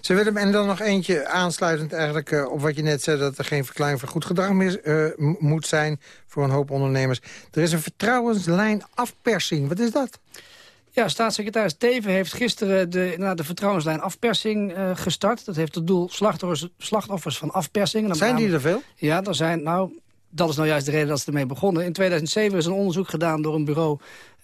Ze en dan nog eentje aansluitend eigenlijk uh, op wat je net zei... dat er geen verklaring voor goed gedrag meer uh, moet zijn voor een hoop ondernemers. Er is een vertrouwenslijn afpersing. Wat is dat? Ja, staatssecretaris Teven heeft gisteren de, nou, de vertrouwenslijn afpersing uh, gestart. Dat heeft het doel slachtoffers, slachtoffers van afpersing. Dan zijn die er veel? Ja, er zijn, nou, dat is nou juist de reden dat ze ermee begonnen. In 2007 is een onderzoek gedaan door een bureau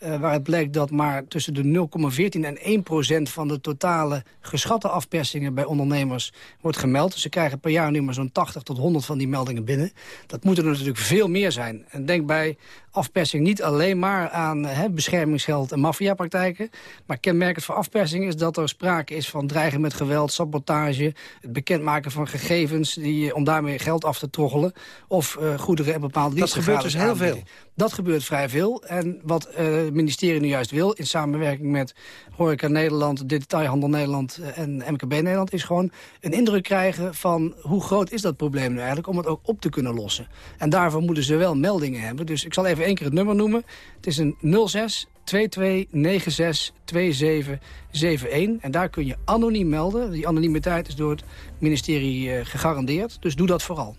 uh, waar het blijkt dat maar tussen de 0,14 en 1 procent van de totale geschatte afpersingen bij ondernemers wordt gemeld. Dus ze krijgen per jaar nu maar zo'n 80 tot 100 van die meldingen binnen. Dat moeten er natuurlijk veel meer zijn. En denk bij afpersing niet alleen maar aan he, beschermingsgeld en maffiapraktijken. Maar kenmerkend voor afpersing is dat er sprake is van dreigen met geweld, sabotage, het bekendmaken van gegevens die, om daarmee geld af te troggelen. Of uh, goederen en bepaalde diensten. Dat gebeurt dus heel veel. Dat gebeurt vrij veel. En wat uh, het ministerie nu juist wil, in samenwerking met Horeca Nederland, Detailhandel Nederland en MKB Nederland, is gewoon een indruk krijgen van hoe groot is dat probleem nu eigenlijk, om het ook op te kunnen lossen. En daarvoor moeten ze wel meldingen hebben. Dus ik zal even één keer het nummer noemen. Het is een 06 2296 2771. En daar kun je anoniem melden. Die anonimiteit is door het ministerie uh, gegarandeerd. Dus doe dat vooral.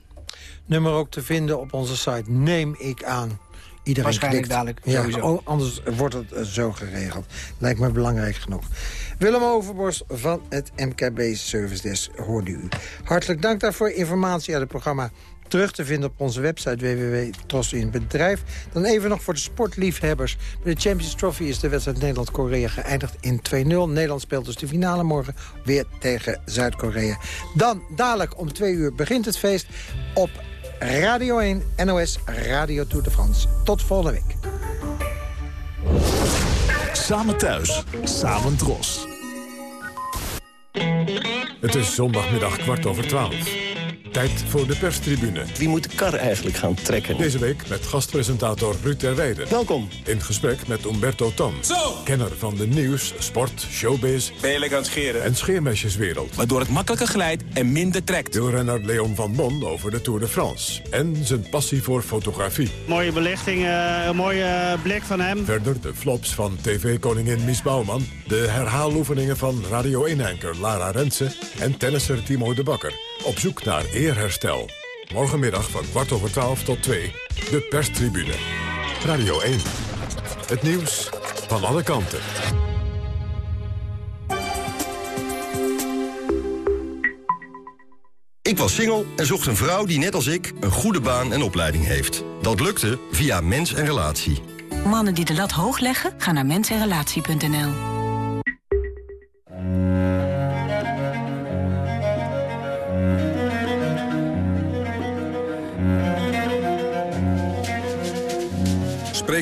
Nummer ook te vinden op onze site, neem ik aan. Iedereen Waarschijnlijk klikt. dadelijk, ja, sowieso. Anders wordt het uh, zo geregeld. Lijkt me belangrijk genoeg. Willem Overborst van het MKB Service Desk hoorde u. Hartelijk dank daarvoor. Informatie uit het programma terug te vinden op onze website www.tros in bedrijf. Dan even nog voor de sportliefhebbers. Bij de Champions Trophy is de wedstrijd Nederland-Korea geëindigd in 2-0. Nederland speelt dus de finale morgen weer tegen Zuid-Korea. Dan dadelijk om twee uur begint het feest op Radio 1 NOS Radio Tour de France. Tot volgende week. Samen thuis, samen dros. Het is zondagmiddag kwart over twaalf. Tijd voor de perstribune. Wie moet de kar eigenlijk gaan trekken? Deze week met gastpresentator Ruud Terweide. Welkom. In gesprek met Umberto Tan. Zo! Kenner van de nieuws, sport, showbiz... Ben aan scheren? En scheermesjeswereld. Waardoor het makkelijker glijdt en minder trekt. Wielrenner Leon van Bon over de Tour de France. En zijn passie voor fotografie. Mooie belichting, uh, een mooie blik van hem. Verder de flops van tv-koningin Mies Bouwman. De herhaaloefeningen van Radio 1-anker Lara Rensen. En tennisser Timo de Bakker. Op zoek naar eerherstel. Morgenmiddag van kwart over twaalf tot twee. De perstribune. Radio 1. Het nieuws van alle kanten. Ik was single en zocht een vrouw die net als ik een goede baan en opleiding heeft. Dat lukte via Mens en Relatie. Mannen die de lat hoog leggen, gaan naar mensenrelatie.nl.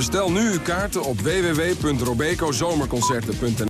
Bestel nu uw kaarten op www.robecozomerconcerten.nl.